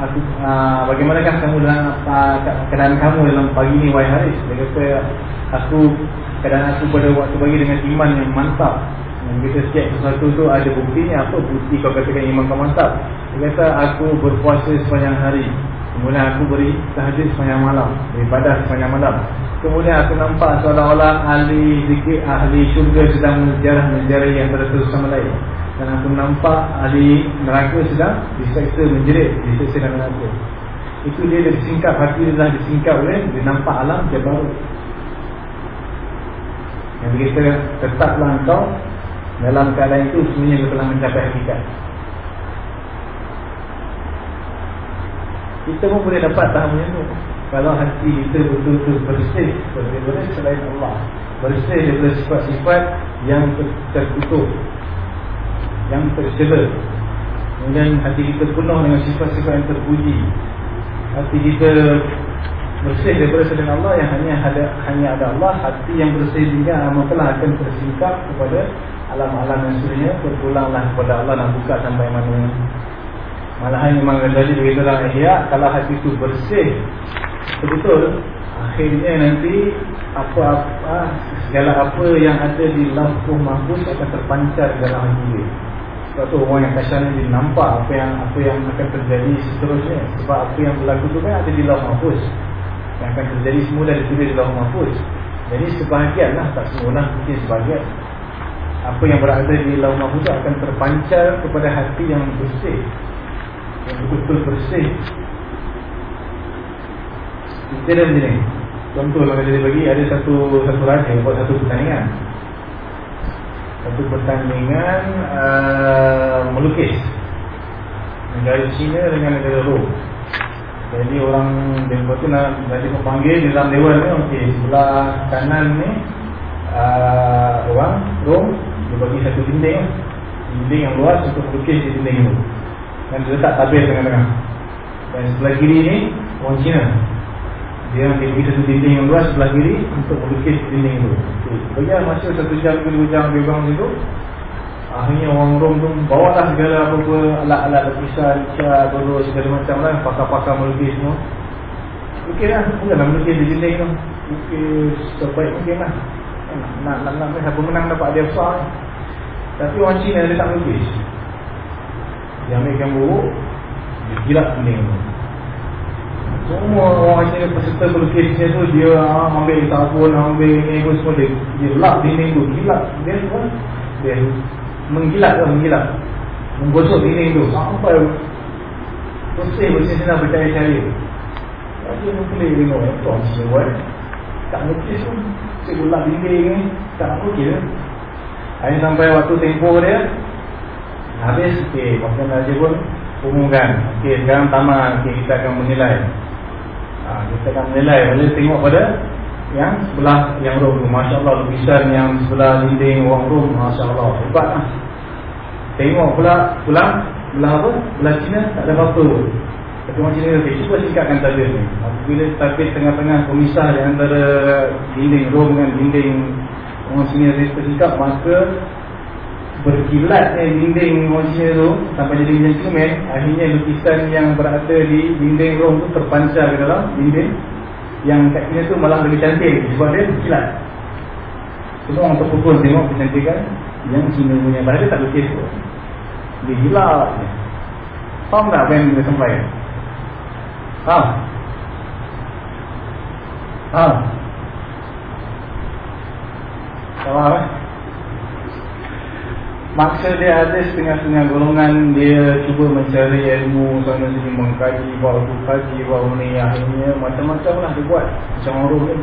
aku, uh, bagaimanakah kamu dalam uh, keadaan kamu dalam pagi ni wahai Haris? Dia kata aku keadaan aku pada waktu pagi dengan iman yang mantap. Dan kita setiap sesuatu tu ada buktinya. Apa bukti kau katakan iman kau mantap? Dia kata aku berpuasa sepanjang hari. Kemudian aku beri tahajud sepanjang malam beribadah sepanjang malam. Kemudian aku nampak seolah-olah ahli zikir ahli syurga sedang menjarah-menjarah yang terus sama lain dan aku nampak ahli neraka sedang diseksa menjerit diseksa dalam neraka. Itu dia dah disingkap hati dia dah disingkap oleh dia nampak alam dia baru. Yang kita tetaplah engkau dalam keadaan itu sebenarnya kita telah mencapai hakikat. Kita pun boleh dapat tahap macam tu. Kalau hati kita betul-betul bersih daripada selain Allah. Bersih daripada sifat-sifat yang tertutup yang tercela. Kemudian hati kita penuh dengan sifat-sifat yang terpuji. Hati kita bersih daripada selain Allah yang hanya ada hanya ada Allah hati yang bersih juga maka akan tersingkap kepada alam-alam yang sebenarnya berpulanglah kepada Allah dan buka sampai mana malahan Imam Ghazali berkata dalam ihya kalau hati itu bersih betul akhirnya nanti apa-apa segala apa yang ada di lauh mahfuz akan terpancar dalam dia sebab tu orang yang kasar ni nampak apa yang apa yang akan terjadi seterusnya. Sebab apa yang berlaku tu kan ada di lauh mahfuz. Yang akan terjadi semula ditulis di lauh mahfuz. Jadi sebahagian lah, tak semua lah, mungkin sebahagian. Apa yang berada di lauh mahfuz akan terpancar kepada hati yang bersih. Yang betul-betul bersih. Kita dah macam ni. Contoh kalau jadi bagi ada satu satu raja buat satu pertandingan satu pertandingan uh, melukis. Negara China dengan negara Rom. Jadi orang lepas tu nak jadi panggil di dalam dewan ni okey sebelah kanan ni uh, orang Rom dia bagi satu dinding. Dinding yang luas untuk melukis di dinding itu dan dia letak tabir tengah-tengah. Dan sebelah kiri ni orang China. Dia ambil pergi satu dinding yang luas sebelah kiri untuk melukis dinding itu. Bagi masa satu jam ke dua jam lebih kurang itu, akhirnya orang Rom tu bawa lah segala apa-apa alat-alat lukisan, cat, dulu segala macam lah, pakar-pakar melukis semua. Lukis lah, bukanlah melukis di dinding tu. Lukis sebaik mungkin lah. Nak, nak, nak, nak, siapa menang dapat dia besar ni. Tapi orang Cina dia tak melukis. Dia ambil gambar, dia gilap dinding tu. Semua orang Cina peserta melukisnya tu Dia ah, ambil sabun, ambil pun semua Dia, dia lap dinding tu, gilap Dia pun Dia menggilap ke menggilap Menggosok dinding tu Sampai Bersih-bersih senang bercahaya-cahaya Dia pun boleh tengok eh, Tuan buat? Tak melukis pun. Cik lap dinding ni Tak nak melukis Hanya sampai waktu tempoh dia Habis, okey, Maksudnya Raja pun umumkan. Okey, sekarang tamat okay, Kita akan menilai ha, Kita akan menilai Boleh tengok pada Yang sebelah yang room tu Masya Allah Lukisan yang sebelah dinding orang room Masya Allah Hebat lah. Tengok pula Pulang Belah apa? Belah Cina Tak ada apa-apa. Tapi orang Cina okay, Cuba singkatkan tabir ni. Bila tabir tengah-tengah Pemisah yang antara Dinding room dengan dinding Orang Cina Singkat Maka berkilatnya dinding manusia tu sampai jadi macam cermin akhirnya lukisan yang berada di dinding room tu terpancar ke dalam dinding. Yang kat sini tu malah lebih cantik. Sebab dia berkilat. Semua orang terpukul tengok kecantikan yang Cina punya. Bahagia dia tak lukis tu. Dia gila faham tak apa yang dia sampai? Faham? Faham? Faham eh Maksud dia ada setengah-setengah golongan Dia cuba mencari ilmu Sana sini mengkaji Bawa tu kaji Bawa ni Akhirnya macam-macam lah dia buat. Macam orang ni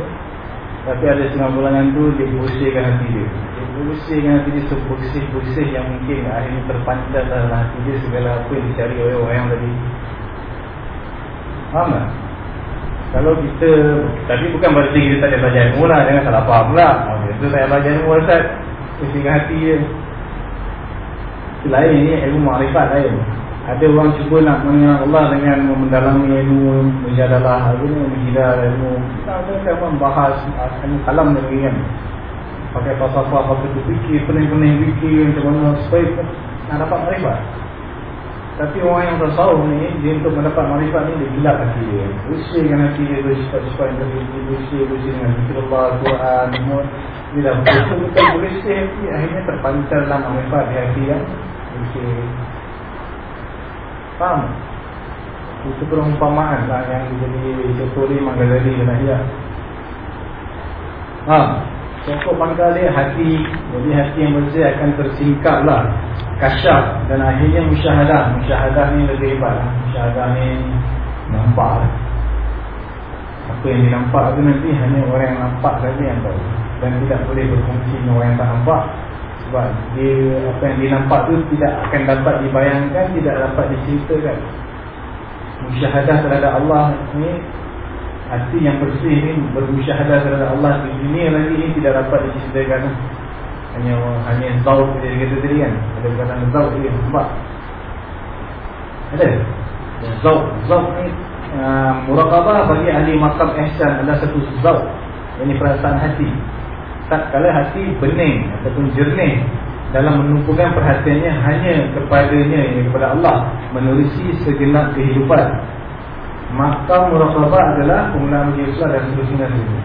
Tapi ada setengah golongan tu Dia bersihkan hati dia. Dia bersihkan hati dia Sebersih-bersih yang mungkin Akhirnya terpancar dalam hati dia Segala apa yang dicari oleh orang yang tadi. Faham tak? Kalau kita Tapi bukan berarti kita tak ada belajar ilmu lah Jangan salah faham pula Itu ada belajar ilmu Ustaz Bersihkan hati dia lain ni ilmu makrifat lain. Ada orang cuba nak mengenal Allah dengan mendalami ilmu menjadalah apa ni menjidal ilmu. Kita ada kan bahas ilmu kalam ni kan. Pakai falsafah pakai fikir pening-pening fikir macam mana supaya nak dapat makrifat. Tapi orang yang tasawuf ni Dia untuk mendapat marifat ni Dia gelap hati dia. Bersihkan hati dia Bersifat-sifat yang tadi Bersih-bersih dengan Zikir Allah Quran. Semua dah betul-betul bersih hati Akhirnya terpancar dalam marifat di hati yang Bersih Faham? Itu perumpamaan lah Yang jadi Contoh Imam Ghazali dan Ahyat Ha Contoh pangkal dia hati. Jadi hati yang bersih akan tersingkap lah. Kasyaf Dan akhirnya musyahadah. Musyahadah ni lebih hebat lah. Musyahadah ni Nampak lah. Apa yang dinampak tu nanti Hanya orang yang nampak saja yang tahu. Dan tidak boleh berfungsi dengan orang yang tak nampak Sebab dia Apa yang dinampak tu Tidak akan dapat dibayangkan Tidak dapat diceritakan. Musyahadah terhadap Allah ni Hati yang bersih ni bermusyahadah terhadap Allah di dunia lagi ni tidak dapat diceritakan. Hanya hanya zaud dia kata tadi kan ada perkataan zaud dia nampak? Ada? Zaud zaud ni uh, muraqabah bagi ahli makam ihsan adalah satu zaud ini perasaan hati tak kala hati bening ataupun jernih dalam menumpukan perhatiannya hanya kepadanya kepada Allah menerusi segenap kehidupan Maka muraqabah adalah bagi Islam dan seterusnya ini.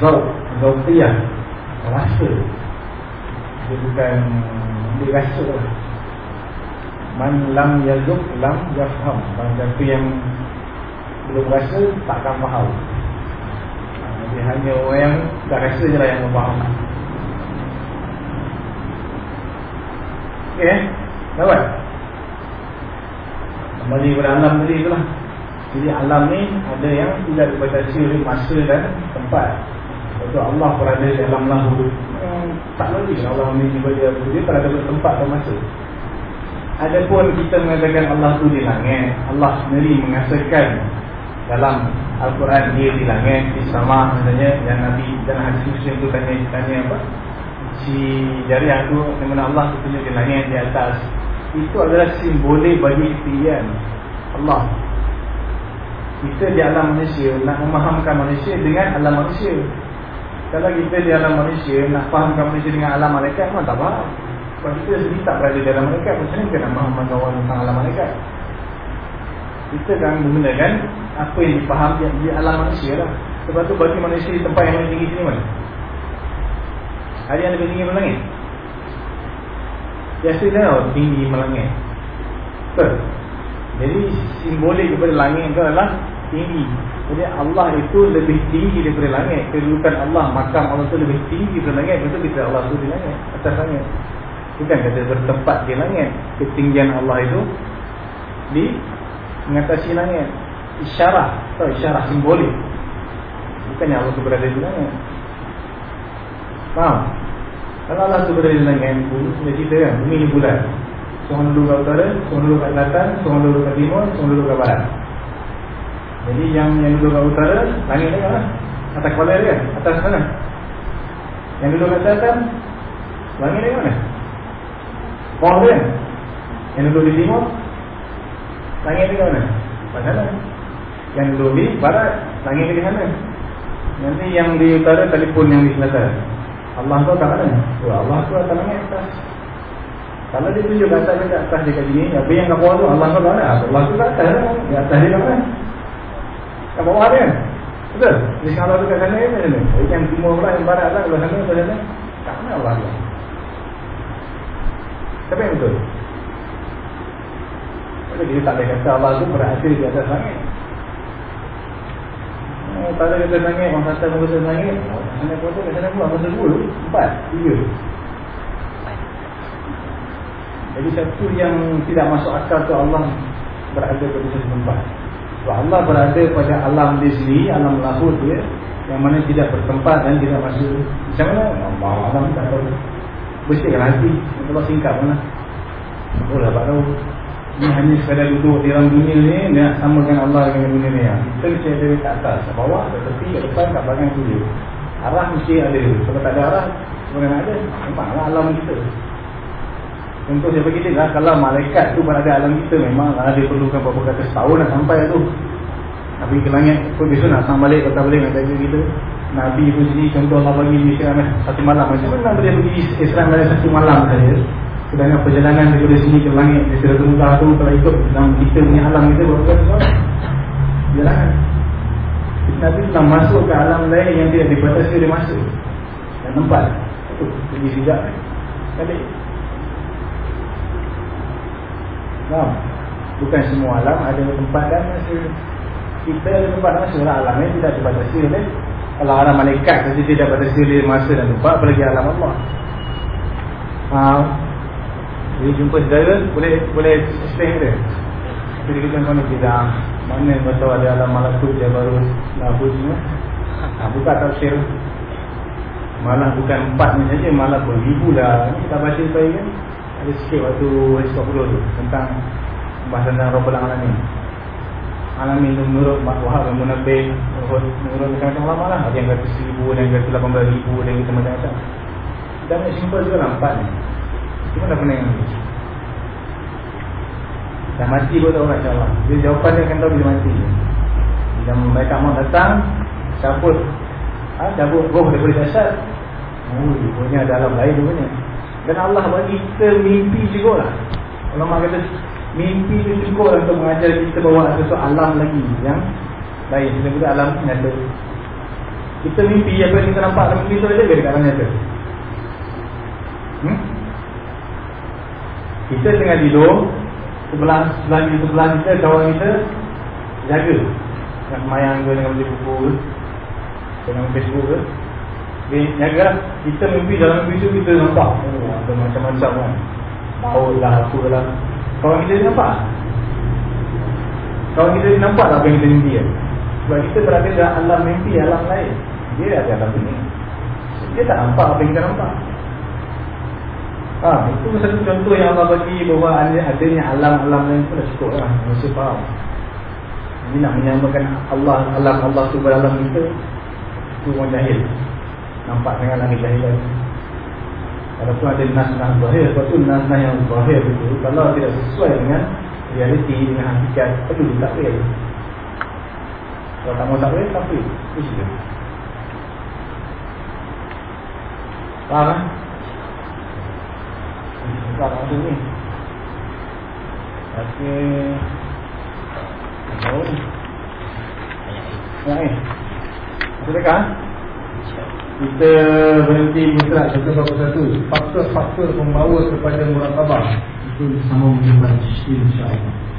Zaud, zautiyah, rasa. Dia bukan dia rasa lah. Man lam yazuk lam yafham. Siapa yang belum rasa takkan faham. Jadi hanya orang yang dah rasa je lah yang faham. Okay, dapat? Kembali kepada alam tadi tu lah. Jadi alam ni ada yang tidak dibatasi oleh masa dan tempat. Sebab Allah berada di alam lahu. Hmm, tak lagi Allah ni dia dia berada di tempat dan masa. Adapun kita mengatakan Allah tu di langit, Allah sendiri mengasakan dalam Al-Quran dia di langit, di sama misalnya yang Nabi dan hadis Muslim tu tanya tanya apa? Si jariah tu di mana Allah tu tunjuk di langit di atas. Itu adalah simbolik bagi ketinggian Allah kita di alam manusia nak memahamkan manusia dengan alam manusia. Kalau kita di alam manusia nak fahamkan manusia dengan alam malaikat memang tak faham. Sebab kita sendiri tak berada di alam malaikat, macam mana kita nak fahamkan kawan tentang alam malaikat? Kita kan menggunakan apa yang dipaham di alam manusia lah. Sebab tu bagi manusia di tempat yang lebih tinggi sini mana? Ada yang lebih tinggi melangit? Biasanya tinggi melangit. Betul? Jadi simbolik kepada langit itu adalah tinggi. Jadi Allah itu lebih tinggi daripada langit. Kedudukan Allah, makam Allah itu lebih tinggi daripada langit. Betul kita Allah itu di langit, atas langit. Bukan kata bertempat di langit. Ketinggian Allah itu di mengatasi langit. Isyarah atau isyarah simbolik. Bukannya Allah itu berada di langit. Faham? Kalau Allah itu berada di langit, bumi sudah cerita kan? Bumi ni bulan. Seorang duduk kat utara, seorang duduk kat selatan, seorang duduk kat timur, seorang duduk kat barat. Jadi yang yang duduk kat utara, langit ni kan? Atas kepala dia? Atas mana? Yang duduk kat selatan, langit ni mana? Bawah dia? Yang duduk di timur, langit ni mana? Pada. Yang di barat, langit di mana? Nanti yang di utara, telefon yang di selatan. Allah tu kat mana? Oh, Allah tu atas langit atas. Kalau dia tunjuk atas dia kat atas dia kat sini, apa yang bawah tu Allah tu kat mana? Allah tu kat atas lah. Di atas dia kat mana? Kat bawah dia? Betul? Jadi kalau tu kat sana kan macam mana? Yang timur pula, yang barat lah, belah sana, sana. Kat mana Allah tu? Siapa yang betul? Kita tak boleh kata Allah tu berada di atas langit. Tak ada kata langit, orang kata orang kata langit. Sana pun tu, kat sana pun, masa dua, empat, tiga. Jadi satu yang tidak masuk akal tu Allah berada pada satu tempat. Sebab Allah berada pada alam dia sendiri, alam lahut dia yang mana tidak bertempat dan tidak masuk. Macam mana? Allah alam tak tahu. Bersihkan hati. Allah singkat mana? Oh tak tahu. Ini hanya sekadar duduk di dalam dunia ni Nak samakan Allah dengan dunia ni Kita mesti ada kat atas, kat bawah, kat tepi, kat depan, kat belakang tu Arah mesti ada Kalau tak ada arah, sebenarnya ada Memanglah alam kita Contoh saya bagi lah Kalau malaikat tu berada alam kita Memang lah dia perlukan beberapa kata setahun nak sampai tu Nabi ke langit pun besok nak sampai balik Kata balik nak jaga kita Nabi pun sini contoh Allah bagi Islam satu malam Macam mana boleh pergi Islam dalam satu malam saja Sedangkan perjalanan daripada sini ke langit Di Siratu Muka tu Kalau ikut dalam kita punya alam kita Berapa kali Perjalanan Nabi sedang masuk ke alam lain Yang tidak dibatasi oleh masa Dan tempat. Pergi sekejap Balik. Faham? Bukan semua alam ada tempat dan masa Kita ada tempat dan masa lah Alam yang tidak dibatasi oleh Kalau alam malaikat saja tidak dibatasi oleh masa dan tempat Apalagi alam Allah. Faham? Jadi jumpa saudara Boleh boleh explain dia? Jadi kita mana kita? Mana tahu ada alam malakut Dia baru Apa semua? Ha, Buka tafsir. Malah bukan empat ni saja Malah beribu lah. Kita baca supaya kan? Ada sikit waktu Esok tu Tentang Bahasa tentang Rabbul Alamin. Alamin tu menurut Wahab dan Munabih Menurut macam-macam lama lah. Ada yang kata seribu Ada yang kata lapan belas ribu Ada yang kata macam-macam. Dan yang simple juga lah Empat ni Cuma dah pernah yang ni Dah mati pun tahu insyaAllah Dia jawapan dia akan tahu bila mati Bila mereka mahu datang Cabut ha, Cabut roh daripada dasar Oh, punya dalam lain tu punya Dan Allah bagi kita mimpi juga lah Ulama kata Mimpi tu cukup lah untuk mengajar kita ada sesuatu alam lagi yang lain. Kita kata alam nyata. Kita mimpi apa yang kita nampak mimpi tu ada dekat alam nyata? Hmm? Kita tengah tidur, sebelah sebelah kita, sebelah kita kawan kita jaga. Dengan semayang ke, dengan beli buku ke, dengan Facebook ke. Dia jaga lah. Kita mimpi dalam mimpi tu kita nampak. Oh, ada macam-macam kan. Bau lah, apa lah. Kawan kita nampak Kawan kita nampak tak apa yang kita mimpi ya? Sebab kita berada dalam alam mimpi, alam lain Dia ada alam ini Dia tak nampak apa yang kita nampak ha, Itu satu contoh yang Allah bagi Bahawa adanya alam-alam lain pun dah cukup lah. Masa faham. Ini nak menyamakan Allah Alam Allah tu beralam kita Itu orang jahil. Nampak dengan langit jahilan Walaupun ada nas-nas zahir Sebab tu nas-nas yang zahir itu Kalau tidak sesuai dengan realiti Dengan hakikat Perlu ditakwil. Kalau tak mau takwil Takwil Itu saja Faham kan? Faham macam ni. Okey Oh Ayat ni Kita dekat kita berhenti satu bab satu. Faktor-faktor pembawa kepada muraqabah. Itu sama mengembang insya-Allah